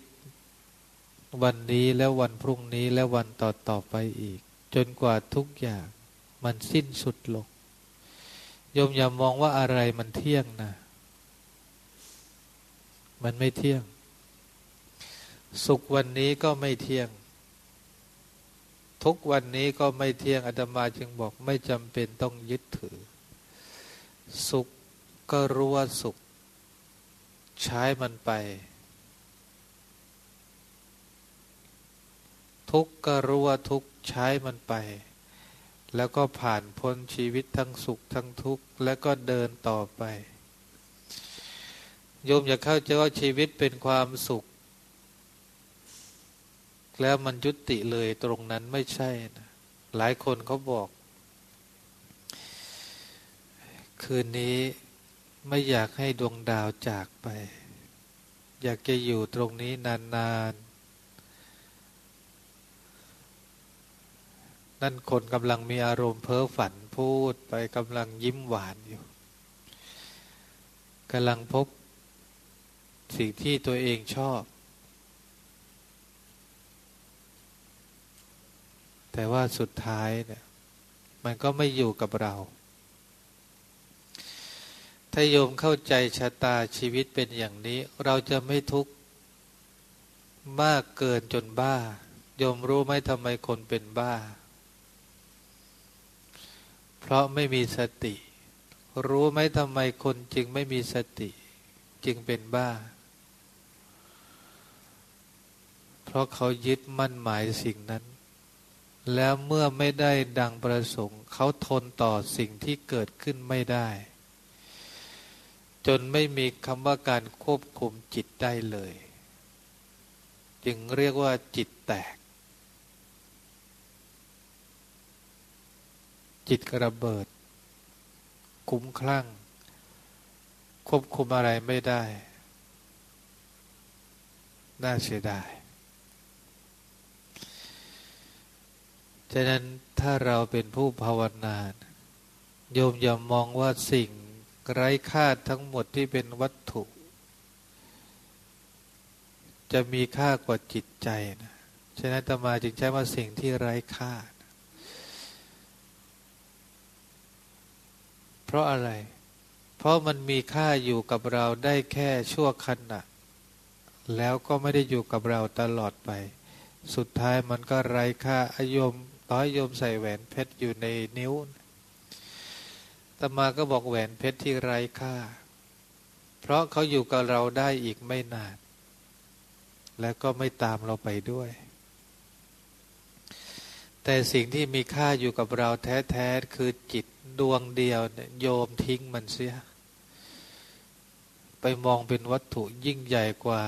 S1: วันนี้แล้ววันพรุ่งนี้และวันต่อต่อไปอีก จนกว่าทุกอย่างมันสิ้นสุดลง โยมอย่ามองว่าอะไรมันเที่ยงนะ มันไม่เที่ยง สุขวันนี้ก็ไม่เที่ยง ทุกวันนี้ก็ไม่เที่ยงอาตมาจึงบอกไม่จำเป็นต้องยึดถือ สุขก็รู้ว่าสุข ใช้มันไป ทุกก็รู้ว่าทุกใช้มันไป แล้วก็ผ่านพ้นชีวิตทั้งสุขทั้งทุกข์ แล้วก็เดินต่อไป โยมอย่าเข้าใจว่าชีวิตเป็นความสุข แล้วมันยุติเลยตรงนั้นไม่ใช่นะหลายคนเขาบอก คืนนี้ไม่อยากให้ดวงดาวจากไป อยากจะอยู่ตรงนี้นานๆ นั่นคนกำลังมีอารมณ์เพ้อฝันพูดไปกำลังยิ้มหวานอยู่กำลังพบสิ่งที่ตัวเองชอบ แต่ว่าสุดท้ายเนี่ย มันก็ไม่อยู่กับเรา ถ้าโยมเข้าใจชะตาชีวิตเป็นอย่างนี้ เราจะไม่ทุกข์มากเกินจนบ้า โยมรู้ไหมทำไมคนเป็นบ้า เพราะไม่มีสติ รู้ไหมทำไมคนจึงไม่มีสติ จึงเป็นบ้า เพราะเขายึดมั่นหมายสิ่งนั้น แล้วเมื่อไม่ได้ดังประสงค์ เขาทนต่อสิ่งที่เกิดขึ้นไม่ได้ จนไม่มีคำว่าการควบคุมจิตได้เลย จึงเรียกว่าจิตแตก จิตกระเบิด คุ้มคลั่ง ควบคุมอะไรไม่ได้ น่าเสียดายฉะนั้นถ้าเราเป็นผู้ภาวนาโยมอย่ามองว่าสิ่งไร้ค่าทั้งหมดที่เป็นวัตถุ จะมีค่ากว่าจิตใจนะ ฉะนั้นตมาจึงใช้ว่าสิ่งที่ไร้ค่า เพราะอะไร เพราะมันมีค่าอยู่กับเราได้แค่ชั่วขณะ แล้วก็ไม่ได้อยู่กับเราตลอดไป สุดท้ายมันก็ไร้ค่าอายมต่อยยมใส่แหวนเพชรอยู่ในนิ้วตมาก็บอกแหวนเพชรที่ไร้ค่า เพราะเขาอยู่กับเราได้อีกไม่นาน แล้วก็ไม่ตามเราไปด้วย แต่สิ่งที่มีค่าอยู่กับเราแท้ ๆ คือจิต ดวงเดียวเนี่ยโยมทิ้งมันเสีย ไปมองเป็นวัตถุยิ่งใหญ่กว่า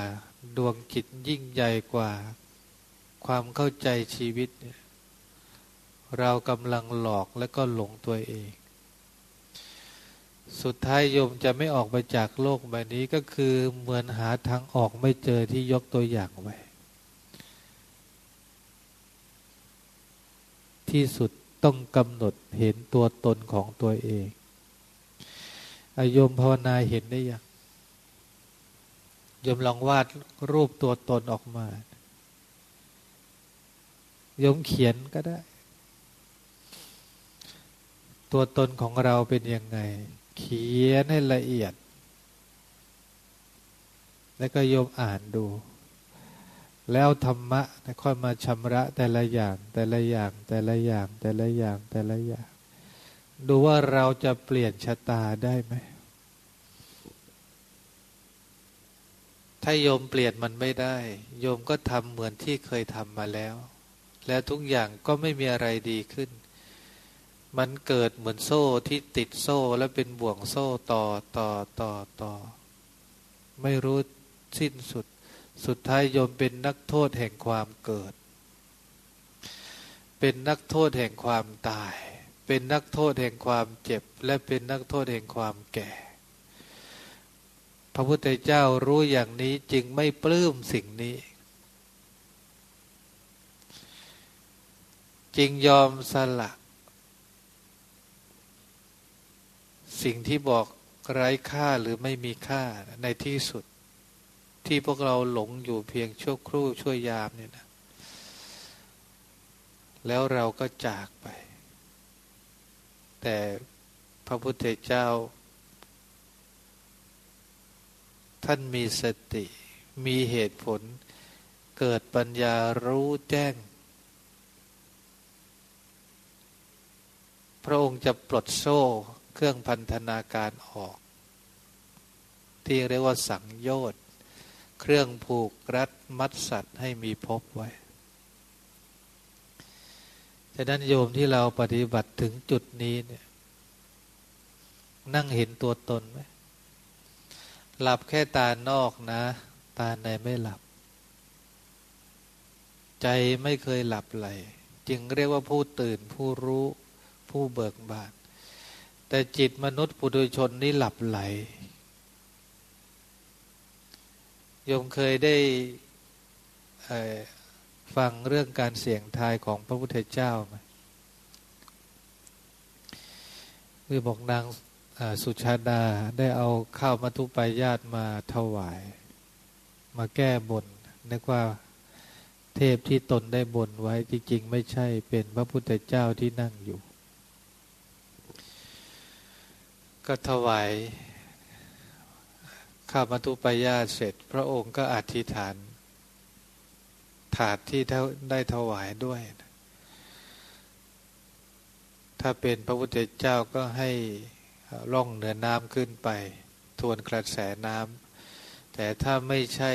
S1: ดวงจิตยิ่งใหญ่กว่า ความเข้าใจชีวิตเนี่ยเรากำลังหลอกและก็หลงตัวเอง สุดท้ายโยมจะไม่ออกไปจากโลกใบนี้ก็คือเหมือนหาทางออกไม่เจอที่ยกตัวอย่างไว้ที่สุด ต้องกำหนดเห็นตัวตนของตัวเองอายมภาวนาเห็นได้ยังยมลองวาดรูปตัวตนออกมายมเขียนก็ได้ ตัวตนของเราเป็นยังไง เขียนให้ละเอียด แล้วก็โยมอ่านดู แล้วธรรมะค่อยมาชำระแต่ละอย่าง แต่ละอย่าง แต่ละอย่าง แต่ละอย่าง แต่ละอย่าง ดูว่าเราจะเปลี่ยนชะตาได้ไหมถ้าโยมเปลี่ยนมันไม่ได้ โยมก็ทำเหมือนที่เคยทำมาแล้ว แล้วทุกอย่างก็ไม่มีอะไรดีขึ้น มันเกิดเหมือนโซ่ที่ติดโซ่แล้วเป็นบ่วงโซ่ต่อต่อต่อต่อ ไม่รู้สิ้นสุด สุดท้ายโยมเป็นนักโทษแห่งความเกิด เป็นนักโทษแห่งความตาย เป็นนักโทษแห่งความเจ็บ และเป็นนักโทษแห่งความแก่ พระพุทธเจ้ารู้อย่างนี้จึงไม่ปลื้มสิ่งนี้ จึงยอมสละสิ่งที่บอกไร้ค่าหรือไม่มีค่าในที่สุด ที่พวกเราหลงอยู่เพียงชั่วครู่ชั่วยามเนี่ยนะแล้วเราก็จากไป แต่พระพุทธเจ้า ท่านมีสติ มีเหตุผล เกิดปัญญารู้แจ้ง พระองค์จะปลดโซ่เครื่องพันธนาการออก ที่เรียกว่าสังโยชน์ เครื่องผูกรัดมัดสัตว์ให้มีพบไว้ฉะนั้นโยมที่เราปฏิบัติถึงจุดนี้เนี่ย นั่งเห็นตัวตนไหมหลับแค่ตานอกนะ ตาในไม่หลับ ใจไม่เคยหลับไหล จึงเรียกว่าผู้ตื่นผู้รู้ผู้เบิกบานแต่จิตมนุษย์ปุถุชนนี่หลับไหลโยมเคยได้ฟังเรื่องการเสี่ยงทายของพระพุทธเจ้าไหมคือบอกนางสุชาดาได้เอาข้าวมัทุปายาตมาถวาย มาแก้บนนึกว่าเทพที่ตนได้บนไว้จริงๆ ไม่ใช่เป็นพระพุทธเจ้าที่นั่งอยู่ ก็ถวาย ข้ามัตุปายาเสร็จ พระองค์ก็อธิษฐาน ถาดที่ได้ถวายด้วย ถ้าเป็นพระพุทธเจ้าก็ให้ล่องเหนือน้ำขึ้นไป ทวนกระแสน้ำแต่ถ้าไม่ใช่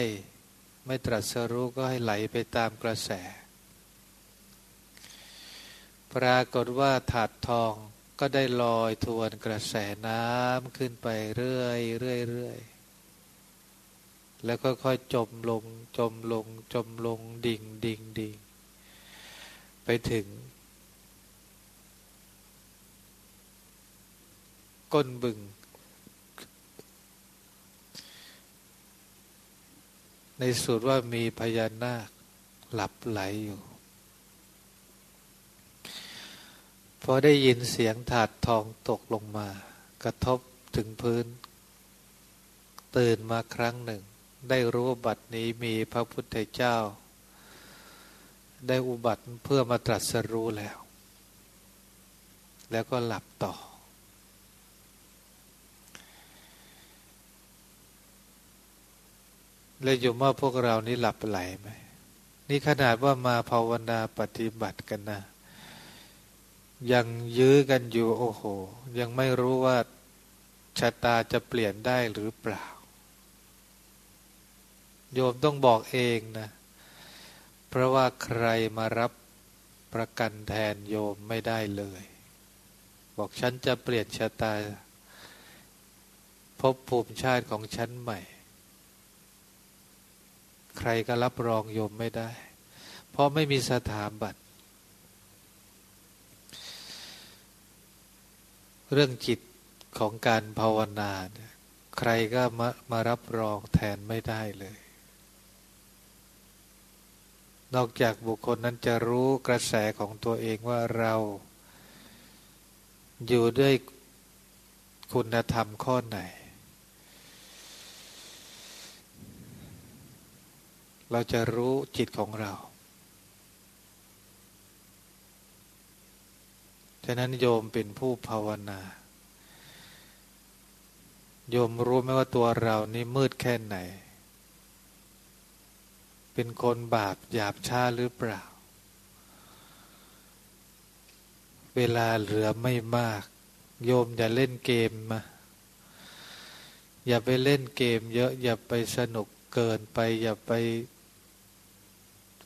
S1: ไม่ตรัสรู้ก็ให้ไหลไปตามกระแส ปรากฏว่าถาดทองก็ได้ลอยทวนกระแสน้ำขึ้นไปเรื่อยเรื่อยเรื่อย แล้วก็ค่อยจมลง จมลง จมลง ดิ่งดิ่งดิ่งไปถึง ก้นบึง ในสุดว่ามีพญานาคหลับไหลอยู่ พอได้ยินเสียงถาดทองตกลงมา กระทบถึงพื้น ตื่นมาครั้งหนึ่ง ได้รู้บัดนี้มีพระพุทธเจ้า ได้อุบัติเพื่อมาตรัสรู้แล้ว แล้วก็หลับต่อเลยอยู่ว่าพวกเรานี่หลับไหลไหม นี่ขนาดว่ามาภาวนาปฏิบัติกันนะยังยื้อกันอยู่โอ้โห ยังไม่รู้ว่าชะตาจะเปลี่ยนได้หรือเปล่า โยมต้องบอกเองนะ เพราะว่าใครมารับประกันแทนโยมไม่ได้เลย บอกฉันจะเปลี่ยนชะตาพบภูมิชาติของฉันใหม่ ใครก็รับรองโยมไม่ได้ เพราะไม่มีสถาบันเรื่องจิตของการภาวนา ใครก็มามารับรองแทนไม่ได้เลย นอกจากบุคคลนั้นจะรู้กระแสของตัวเองว่าเรา อยู่ด้วยคุณธรรมข้อไหน เราจะรู้จิตของเรา ฉะนั้นโยมเป็นผู้ภาวนา โยมรู้ไหมว่าตัวเรานี่มืดแค่ไหน เป็นคนบาปหยาบช้าหรือเปล่า เวลาเหลือไม่มาก โยมอย่าเล่นเกมมาอย่าไปเล่นเกมเยอะ อย่าไปสนุกเกินไป อย่าไป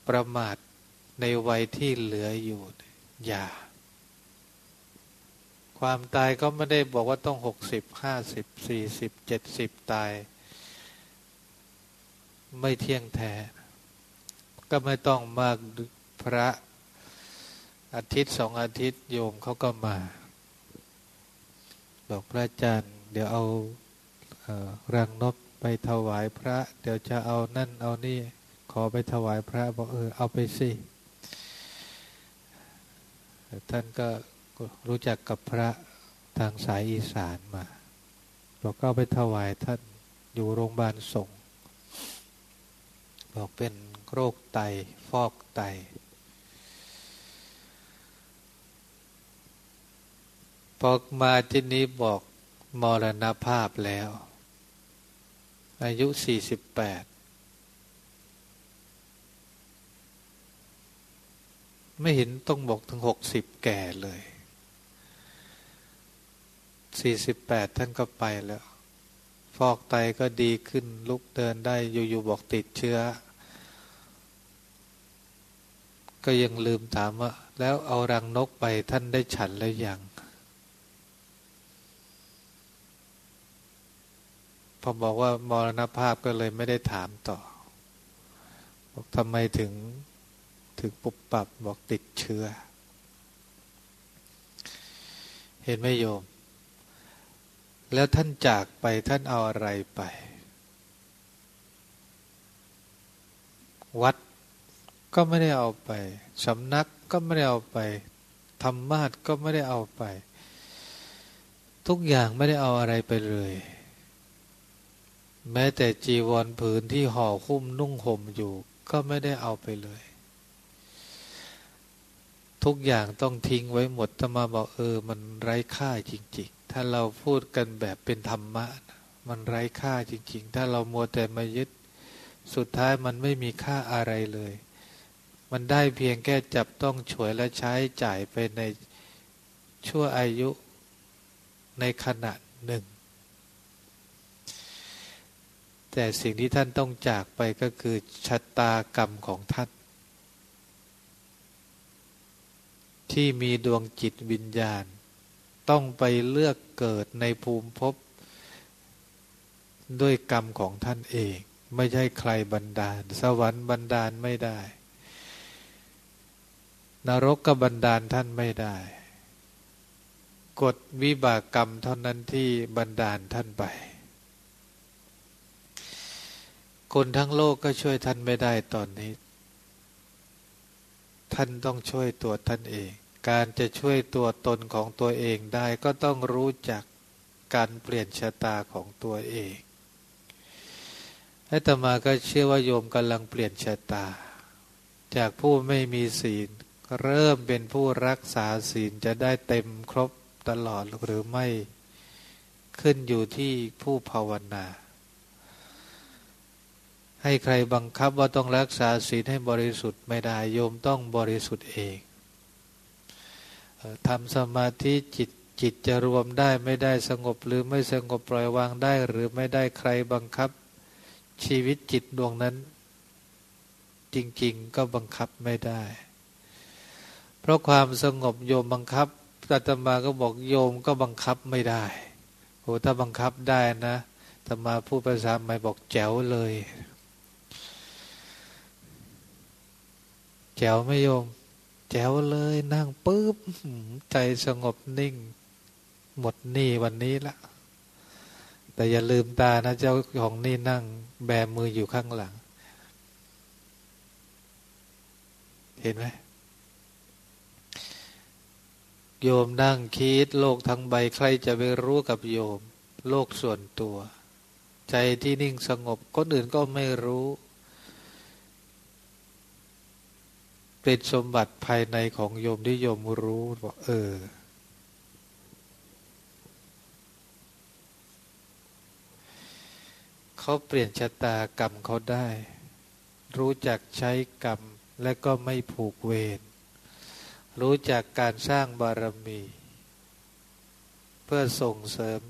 S1: ประมาทในวัยที่เหลืออยู่ อย่า ความตายก็ไม่ได้บอกว่าต้องหกสิบห้าสิบสี่สิบเจ็ดสิบตาย ไม่เที่ยงแท้ ก็ไม่ต้องมากพระอาทิตย์สองอาทิตย์โยมเขาก็มา บอกพระอาจารย์ เดี๋ยวเอารังนกไปถวายพระ เดี๋ยวจะเอานั่นเอานี่ ขอไปถวายพระบอกเออเอาไปสิท่านก็รู้จักกับพระทางสายอีสานมาบอกก็ไปถวายท่านอยู่โรงพยาบาลสงบอกเป็น โรคไตฟอกไต พอมาที่นี้บอกมรณภาพแล้ว อายุสี่สิบแปดไม่เห็นต้องบอกถึงหกสิบแก่เลยสี่สิบแปดท่านก็ไปแล้ว ฟอกไตก็ดีขึ้นลุกเดินได้อยู่ๆบอกติดเชื้อ ก็ยังลืมถามว่า แล้วเอารังนกไปท่านได้ฉันแล้วยังพอบอกว่ามรณภาพก็เลยไม่ได้ถามต่อ บอกทำไมถึงถึงปุบปับบอกติดเชื้อ เห็นไหมโยม แล้วท่านจากไปท่านเอาอะไรไป วัด ก็ไม่ได้เอาไปสำนักก็ไม่ได้เอาไปธรรมาสก็ไม่ได้เอาไป ทุกอย่างไม่ได้เอาอะไรไปเลย แม้แต่จีวรผืนที่ห่อคุ้มนุ่งห่มอยู่ ก็ไม่ได้เอาไปเลย ทุกอย่างต้องทิ้งไว้หมดถ้ามาบอกเออ มันไร้ค่าจริง ๆ ถ้าเราพูดกันแบบเป็นธรรมะ มันไร้ค่าจริง ๆ ถ้าเรามัวแต่มายึด สุดท้ายมันไม่มีค่าอะไรเลย มันได้เพียงแค่จับต้องฉวยและใช้จ่ายไปในชั่วอายุในขณะหนึ่ง แต่สิ่งที่ท่านต้องจากไปก็คือชะตากรรมของท่าน ที่มีดวงจิตวิญญาณ ต้องไปเลือกเกิดในภูมิภพด้วยกรรมของท่านเอง ไม่ใช่ใครบันดาล สวรรค์บันดาลไม่ได้ นรกก็บันดาลท่านไม่ได้ กฎวิบากกรรมเท่านั้นที่บันดาลท่านไป คนทั้งโลกก็ช่วยท่านไม่ได้ตอนนี้ ท่านต้องช่วยตัวท่านเอง การจะช่วยตัวตนของตัวเองได้ก็ต้องรู้จักการเปลี่ยนชะตาของตัวเองอาตมาก็เชื่อว่าโยมกำลังเปลี่ยนชะตา จากผู้ไม่มีศีล เริ่มเป็นผู้รักษาศีลจะได้เต็มครบตลอดหรือไม่ขึ้นอยู่ที่ผู้ภาวนา ให้ใครบังคับว่าต้องรักษาศีลให้บริสุทธิ์ไม่ได้โยมต้องบริสุทธิ์เองทำสมาธิจิตจิตจะรวมได้ไม่ได้สงบหรือไม่สงบปล่อยวางได้หรือไม่ได้ใครบังคับชีวิตจิตดวงนั้น จริง ๆ ก็บังคับไม่ได้ เพราะความสงบโยมบังคับอาตมาก็บอกโยมก็บังคับไม่ได้โอ้ถ้าบังคับได้นะอาตมาพูดภาษาใหม่บอกแจ๋วเลย แจ๋วไม่โยม แจ๋วเลยนั่งปุ๊บใจสงบนิ่ง หมดหนี้วันนี้ละแต่อย่าลืมตานะเจ้าของนี่นั่งแบมืออยู่ข้างหลัง เห็นไหม โยมนั่งคิดโลกทั้งใบใครจะไปรู้กับโยม โลกส่วนตัว ใจที่นิ่งสงบคนอื่นก็ไม่รู้ เป็นสมบัติภายในของโยมที่โยมรู้บอกเออ เขาเปลี่ยนชะตากรรมเขาได้ รู้จักใช้กรรมและก็ไม่ผูกเวร รู้จักการสร้างบารมี เพื่อส่งเสริม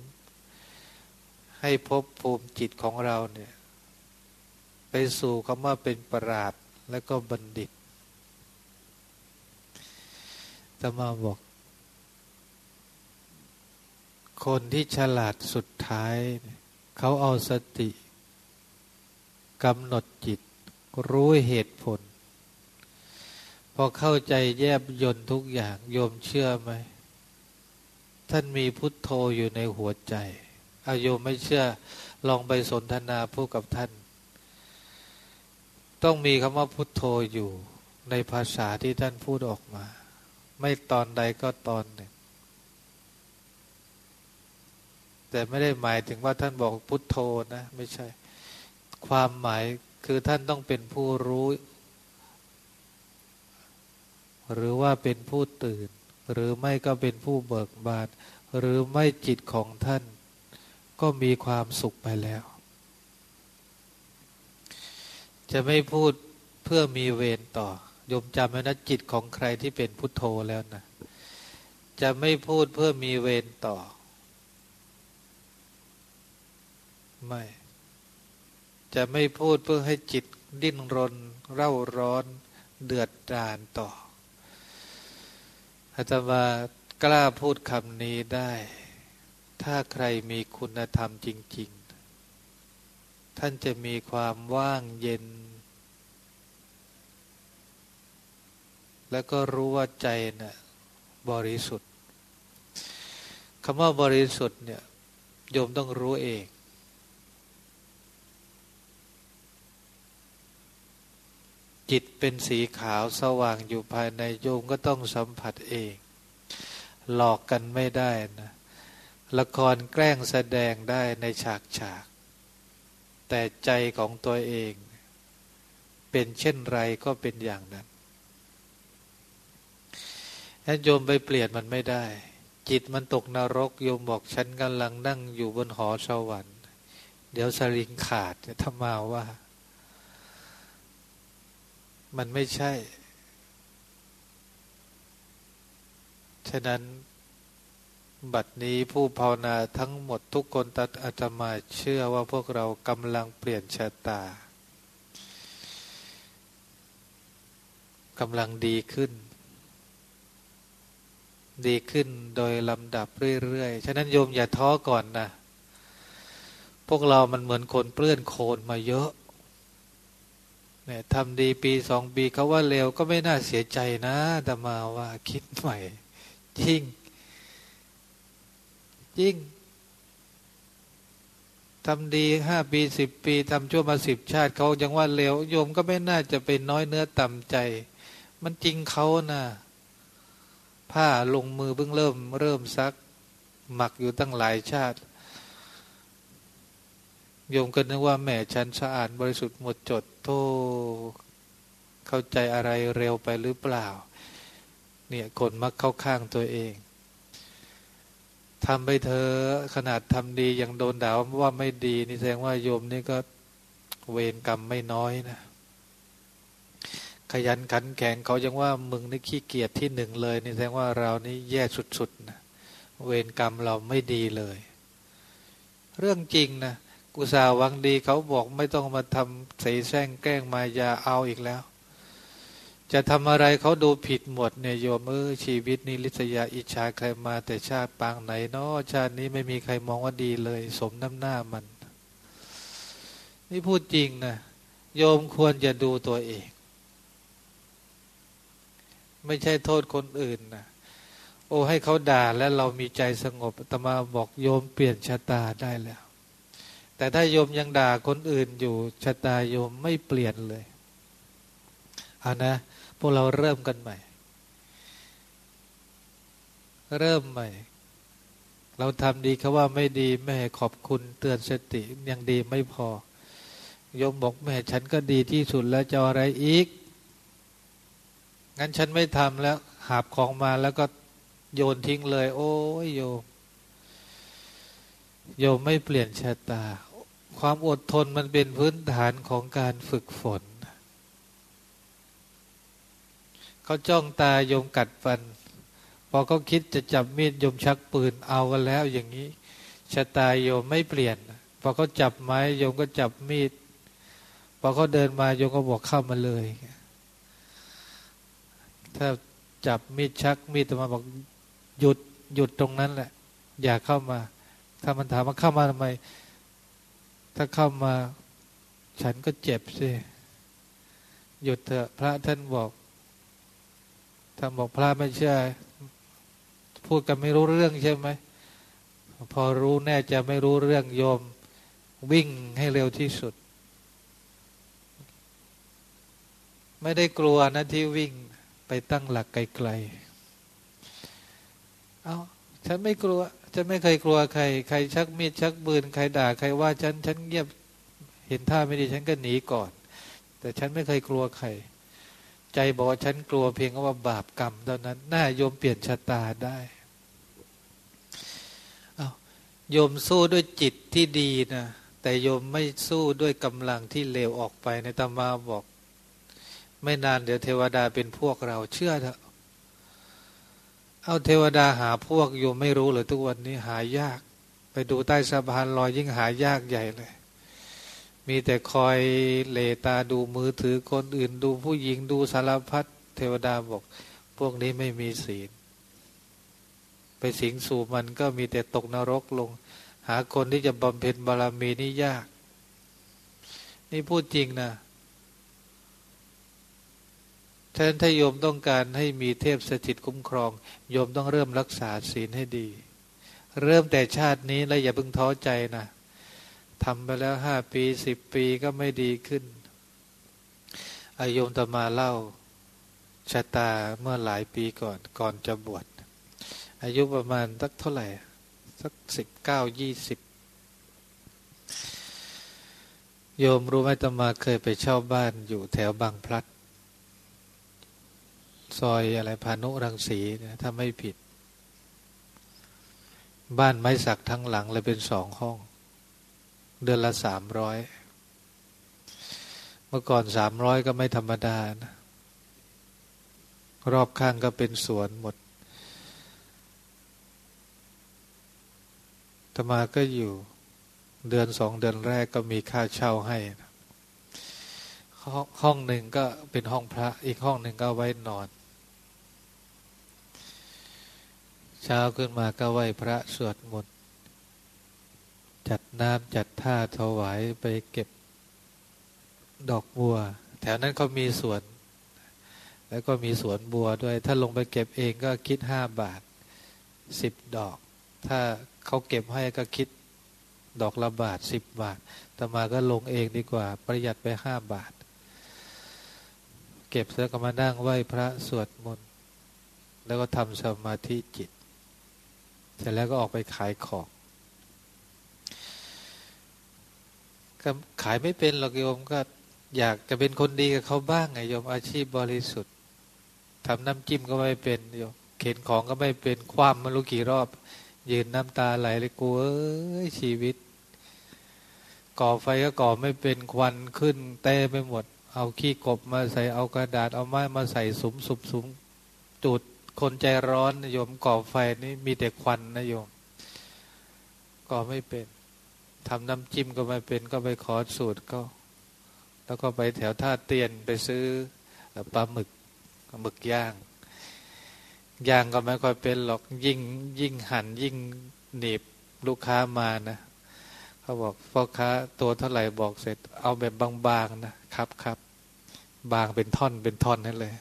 S1: ให้พบภูมิจิตของเราเนี่ยไปสู่คำว่าเป็นปราดและก็บัณฑิตตมาบอก คนที่ฉลาดสุดท้าย เขาเอาสติกำหนดจิต รู้เหตุผล อเข้าใจแยบยนทุกอย่างโยมเชื่อไหม ท่านมีพุทโธอยู่ในหัวใจอาโยมไม่เชื่อลองไปสนทนาพูดกับท่าน ต้องมีคำว่าพุทโธอยู่ในภาษาที่ท่านพูดออกมา ไม่ตอนใดก็ตอนหนึ่ง แต่ไม่ได้หมายถึงว่าท่านบอกพุทโธนะ ไม่ใช่ ความหมายคือท่านต้องเป็นผู้รู้ หรือว่าเป็นผู้ตื่น หรือไม่ก็เป็นผู้เบิกบานหรือไม่จิตของท่าน ก็มีความสุขไปแล้ว จะไม่พูดเพื่อมีเวรต่อยมจำไว้นะจิตของใครที่เป็นพุทโธแล้วนะ จะไม่พูดเพื่อมีเวรต่อ ไม่ จะไม่พูดเพื่อให้จิตดิ้นรน เร่าร้อน เดือดดานต่อ อาตมากล้าพูดคำนี้ได้ ถ้าใครมีคุณธรรมจริง ๆ ท่านจะมีความว่างเย็น แล้วก็รู้ว่าใจนะ่ะบริสุทธิ์คำว่าบริสุทธิ์เนี่ยโยมต้องรู้เอง จิตเป็นสีขาวสว่างอยู่ภายในโยมก็ต้องสัมผัสเอง หลอกกันไม่ได้นะละครแกล้งแสดงได้ในฉากฉาก แต่ใจของตัวเอง เป็นเช่นไรก็เป็นอย่างนั้นถ้าโยมไปเปลี่ยนมันไม่ได้ จิตมันตกนรกโยมบอกฉันกำลังนั่งอยู่บนหอสวรรค์ เดี๋ยวสลิงขาดถ้ามาว่า มันไม่ใช่ ฉะนั้นบัดนี้ผู้ภาวนาทั้งหมดทุกคนตัดอาตมาเชื่อว่าพวกเรากำลังเปลี่ยนชะตากำลังดีขึ้น ดีขึ้นโดยลำดับเรื่อยๆ ฉะนั้นโยมอย่าท้อก่อนนะ พวกเรามันเหมือนคนเปลื้อนโคลนมาเยอะ เนี่ยทำดีปีสองปีเขาว่าเร็วก็ไม่น่าเสียใจนะแต่มาว่าคิดใหม่จริงจริงทำดีห้าปีสิบปีทำชั่วมาสิบชาติเขายังว่าเร็วโยมก็ไม่น่าจะเป็นน้อยเนื้อต่ำใจ มันจริงเขานะ่ะ ผ้าลงมือเพิ่งเริ่ม เริ่มซัก หมักอยู่ตั้งหลายชาติ โยมก็นึกว่าแม่ฉันสะอาดบริสุทธิ์หมดจดโทเข้าใจอะไรเร็วไปหรือเปล่า เนี่ยคนมักเข้าข้างตัวเองทำไปเธอขนาดทำดียังโดนด่าว่าไม่ดี นี่แสดงว่าโยมนี่ก็เวรกรรมไม่น้อยนะ ขยันขันแข็งเขายังว่ามึงนี่ขี้เกียจที่หนึ่งเลย นี่แสดงว่าเรานี่แย่สุดๆนะเวรกรรมเราไม่ดีเลย เรื่องจริงนะ กุศาวังดีเขาบอกไม่ต้องมาทำใส่แซงแกล้งมายาเอาอีกแล้ว จะทำอะไรเขาดูผิดหมดเนี่ยโยมเออชีวิตนี้ลิษยาอิจฉาใครมาแต่ชาติปางไหนเนาะชาตินี้ไม่มีใครมองว่าดีเลย สมน้ำหน้ามัน นี่พูดจริงนะโยมควรจะดูตัวเอง ไม่ใช่โทษคนอื่นนะโอ้ให้เขาด่าแล้วเรามีใจสงบตมาบอกโยมเปลี่ยนชะตาได้แล้ว แต่ถ้าโยมยังด่าคนอื่นอยู่ชะตาโยมไม่เปลี่ยนเลยเอานะ พวกเราเริ่มกันใหม่ เริ่มใหม่ เราทำดีเขาว่าไม่ดีแม่ขอบคุณเตือนสติยังดีไม่พอยมบอกแม่ฉันก็ดีที่สุดแล้วจะอะไรอีก งั้นฉันไม่ทำแล้ว หาบของมาแล้วก็โยนทิ้งเลย โอ้ยโยมโยมไม่เปลี่ยนชะตา ความอดทนมันเป็นพื้นฐานของการฝึกฝน เขาจ้องตาโยมกัดฟัน พอเขาคิดจะจับมีดโยมชักปืนเอากันแล้วอย่างนี้ชะตาโยมไม่เปลี่ยน พอเขาจับไม้โยมก็จับมีด พอเขาเดินมาโยมก็บอกเข้ามาเลย ถ้าจับมีดชักมีดตมาบอกหยุดหยุดตรงนั้นแหละ อย่าเข้ามา ถ้ามันถามว่าเข้ามาทำไม ถ้าเข้ามาฉันก็เจ็บสิ หยุดเถอะพระท่านบอกถ้านบอกพระไม่เชื่อ พูดกันไม่รู้เรื่องใช่ไหม พอรู้แน่จะไม่รู้เรื่องโยม วิ่งให้เร็วที่สุด ไม่ได้กลัวนะที่วิ่งไปตั้งหลักไกลๆ เอาฉันไม่กลัว ฉันไม่เคยกลัวใคร ใครชักมีดชักปืนใครด่า ใครว่าฉันฉันเงียบเห็นท่าไม่ดีฉันก็หนีก่อน แต่ฉันไม่เคยกลัวใคร ใจบอกว่าฉันกลัวเพียงว่าบาปกรรมเท่านั้นหน้าโยมเปลี่ยนชะตาได้เอาโยมสู้ด้วยจิตที่ดีนะแต่โยมไม่สู้ด้วยกำลังที่เลวออกไปในตมาบอก ไม่นานเดี๋ยวเทวดาเป็นพวกเราเชื่อเถอะ เอาเทวดาหาพวกโยมไม่รู้เลยทุกวันนี้หายาก ไปดูใต้สะพานลอยยิ่งหายากใหญ่เลย มีแต่คอยเลตาดูมือถือคนอื่น ดูผู้หญิงดูสารพัดเทวดาบอก พวกนี้ไม่มีศีล ไปสิงสู่มันก็มีแต่ตกนรกลง หาคนที่จะบำเพ็ญบารมีนี่ยาก นี่พูดจริงนะ ท่านถ้าโยมต้องการให้มีเทพสถิตคุ้มครอง โยมต้องเริ่มรักษาศีลให้ดี เริ่มแต่ชาตินี้แล้วอย่าเพิ่งท้อใจนะทำไปแล้วห้าปีสิบปีก็ไม่ดีขึ้นอายุตมาเล่าชะตาเมื่อหลายปีก่อน ก่อนจะบวชอายุประมาณสักเท่าไหร่ สักสิบเก้ายี่สิบโยมรู้ไหมตมาเคยไปเช่าบ้านอยู่แถวบางพลัด ซอยอะไรพานุรังสีนะถ้าไม่ผิด บ้านไม้สักทั้งหลังเลยเป็นสองห้อง เดือนละสามร้อยเมื่อก่อนสามร้อยก็ไม่ธรรมดานะรอบข้างก็เป็นสวนหมดธรรมาก็อยู่ เดือนสองเดือนแรกก็มีค่าเช่าให้นะห้องหนึ่งก็เป็นห้องพระ อีกห้องหนึ่งก็ไว้นอน เช้าขึ้นมาก็ไหว้พระสวดมนต์จัดน้ำจัดท่าถวายไปเก็บดอกบัว แถวนั้นก็มีสวน แล้วก็มีสวนบัวด้วย ถ้าลงไปเก็บเองก็คิดห้าบาทสิบดอก ถ้าเขาเก็บให้ก็คิดดอกละบาทสิบบาทแต่มาก็ลงเองดีกว่า ประหยัดไปห้าบาท เก็บเสร็จก็มานั่งไหว้พระสวดมนต์แล้วก็ทำสมาธิจิต เสร็จแล้วก็ออกไปขายของก็ขายไม่เป็นหรอกโยมก็อยากจะเป็นคนดีกับเขาบ้างไงโยมอาชีพบริสุทธิ์ทำน้ำจิ้มก็ไม่เป็นโยมเข็นของก็ไม่เป็นคว่ำมารู้กี่รอบ ยืนน้ำตาไหลเลยกูเอ้ยชีวิต ก่อไฟก็ก่อไม่เป็นควันขึ้นเต้ไปหมด เอาขี้กบมาใส่เอากระดาษเอาไม้มาใส่สุมสุมสุมจุด คนใจร้อนโยมก่อไฟนี่มีแต่ควันนะโยมก่อไม่เป็นทำน้ำจิ้มก็ไม่เป็นก็ไปขอสูตรก็ แล้วก็ไปแถวท่าเตียนไปซื้อปลาหมึกหมึกย่างย่างก็ไม่ค่อยเป็นหรอกยิ่งยิ่งหันยิ่งหนีบลูกค้ามานะเขาบอกพ่อค้าตัวเท่าไหร่บอกเสร็จ เอาแบบบางๆนะครับครับบางเป็นท่อนเป็นท่อนนั่นเลย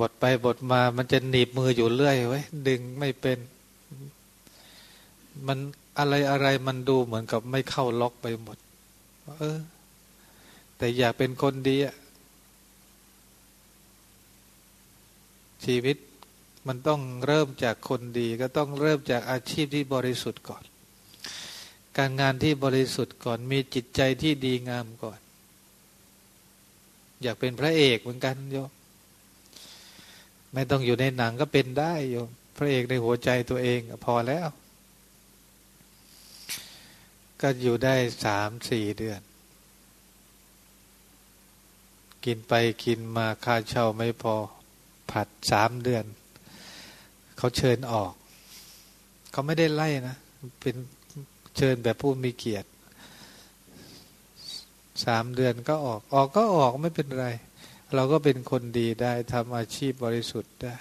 S1: บทไปบทมา มันจะหนีบมืออยู่เรื่อยไว้ดึงไม่เป็น มันอะไรอะไรมันดูเหมือนกับไม่เข้าล็อกไปหมด เออ แต่อยากเป็นคนดีอะชีวิตมันต้องเริ่มจากคนดี ก็ต้องเริ่มจากอาชีพที่บริสุทธิ์ก่อน การงานที่บริสุทธิ์ก่อนมีจิตใจที่ดีงามก่อน อยากเป็นพระเอกเหมือนกันโยม ไม่ต้องอยู่ในหนังก็เป็นได้โยมพระเอกในหัวใจตัวเองพอแล้ว ก็อยู่ได้สามสี่เดือน กินไปกินมาค่าเช่าไม่พอผัดสามเดือน เขาเชิญออก เขาไม่ได้ไล่นะ เป็นเชิญแบบผู้มีเกียรติสามเดือนก็ออก ออกก็ออกไม่เป็นไร เราก็เป็นคนดีได้ทำอาชีพบริสุทธิ์ได้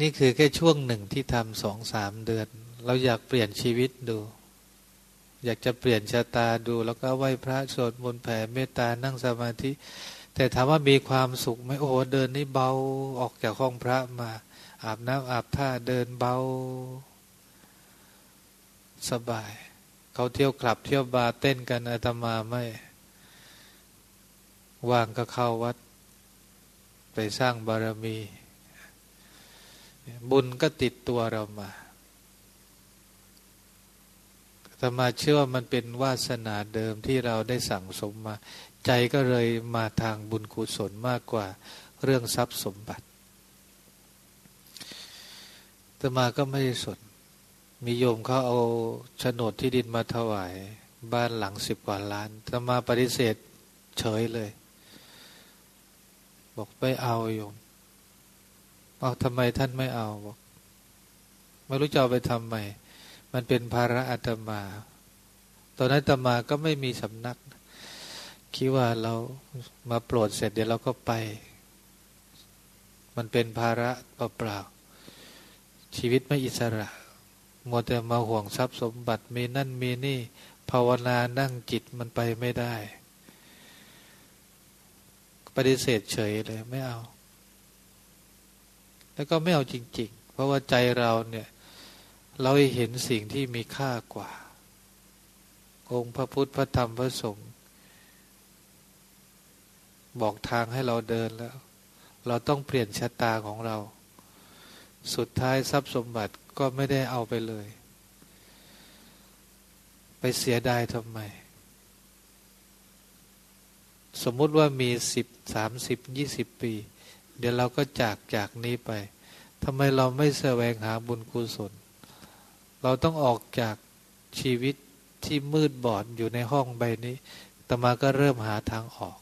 S1: นี่คือแค่ช่วงหนึ่งที่ทำสองสามเดือน เราอยากเปลี่ยนชีวิตดู อยากจะเปลี่ยนชะตาดู แล้วก็ไหว้พระสวดมนต์แผ่เมตตานั่งสมาธิ แต่ถามว่ามีความสุขไหมโอ้เดินนี่เบาออกจากห้องพระมา อาบน้ำอาบท่าเดินเบา สบาย เขาเที่ยวกลับเที่ยวบาร์เต้นกันอาตมาไม่ ว่างก็เข้าวัด ไปสร้างบารมี บุญก็ติดตัวเรามาธรรมาเชื่อว่ามันเป็นวาสนาเดิมที่เราได้สั่งสมมา ใจก็เลยมาทางบุญกุศลมากกว่าเรื่องทรัพย์สมบัติธรรมาก็ไม่ได้สน มีโยมเขาเอาโฉนดที่ดินมาถวาย บ้านหลังสิบกว่าล้านธรรมาปฏิเสธเฉยเลย บอกไม่เอาโยมเอาทำไมท่านไม่เอาบอกไม่รู้จะเอาไปทำไมมันเป็นภาระอาตมา ตอนนั้นอาตมาก็ไม่มีสำนัก คิดว่าเรามาโปรดเสร็จเดี๋ยวเราก็ไป มันเป็นภาระเปล่าๆชีวิตไม่อิสระมัวแต่มาห่วงทรัพย์สมบัติมีนั่นมีนี่ ภาวนานั่งจิตมันไปไม่ได้ ฏิเสธเฉยเลยไม่เอา แล้วก็ไม่เอาจริง ๆ เพราะว่าใจเราเนี่ย เราเห็นสิ่งที่มีค่ากว่า องค์พระพุทธพระธรรมพระสงฆ์บอกทางให้เราเดินแล้ว เราต้องเปลี่ยนชะตาของเรา สุดท้ายทรัพย์สมบัติก็ไม่ได้เอาไปเลย ไปเสียดายทำไม สมมุติว่ามีสิบสามสิบยี่สิบปี เดี๋ยวเราก็จากจากนี้ไปทำไมเราไม่แสวงหาบุญกุศล เราต้องออกจากชีวิตที่มืดบอดอยู่ในห้องใบนี้ตมาก็เริ่มหาทางออก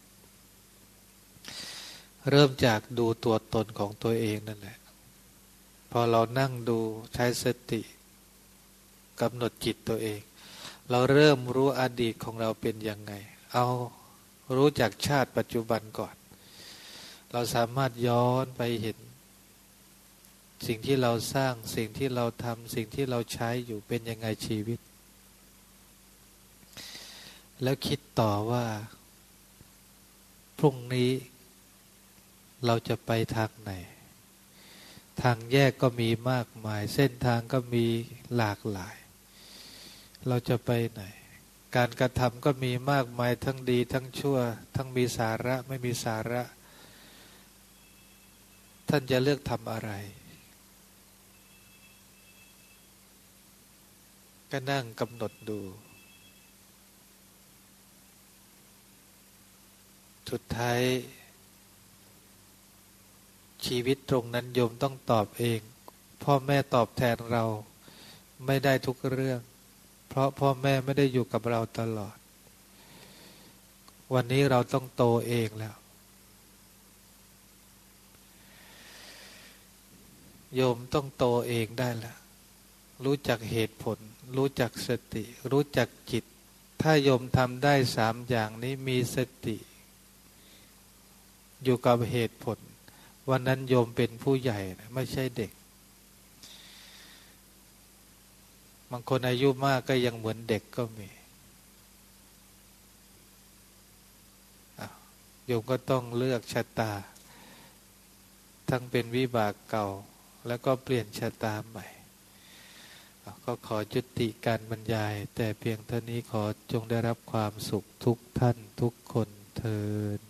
S1: เริ่มจากดูตัวตนของตัวเองนั่นแหละ พอเรานั่งดูใช้สติกำหนดจิตตัวเอง เราเริ่มรู้อดีตของเราเป็นยังไง เอา รู้จากชาติปัจจุบันก่อน เราสามารถย้อนไปเห็น สิ่งที่เราสร้างสิ่งที่เราทำสิ่งที่เราใช้อยู่เป็นยังไงชีวิต แล้วคิดต่อว่า พรุ่งนี้เราจะไปทางไหน ทางแยกก็มีมากมาย เส้นทางก็มีหลากหลาย เราจะไปไหน การกระทำก็มีมากมายทั้งดีทั้งชั่ว ทั้งมีสาระไม่มีสาระ ท่านจะเลือกทำอะไร ก็นั่งกำหนดดู สุดท้าย ชีวิตตรงนั้นโยมต้องตอบเอง พ่อแม่ตอบแทนเราไม่ได้ทุกเรื่อง เพราะพ่อแม่ไม่ได้อยู่กับเราตลอด วันนี้เราต้องโตเองแล้ว โยมต้องโตเองได้แล้ว รู้จักเหตุผล รู้จักสติ รู้จักจิต ถ้าโยมทำได้สามอย่างนี้มีสติ อยู่กับเหตุผล วันนั้นโยมเป็นผู้ใหญ่นะไม่ใช่เด็ก บางคนอายุมากก็ยังเหมือนเด็กก็มีโยมก็ต้องเลือกชะตา ทั้งเป็นวิบากเก่า แล้วก็เปลี่ยนชะตาใหม่ ก็ขอจุติการบรรยาย แต่เพียงเท่านี้ขอจงได้รับความสุขทุกท่านทุกคนเทิน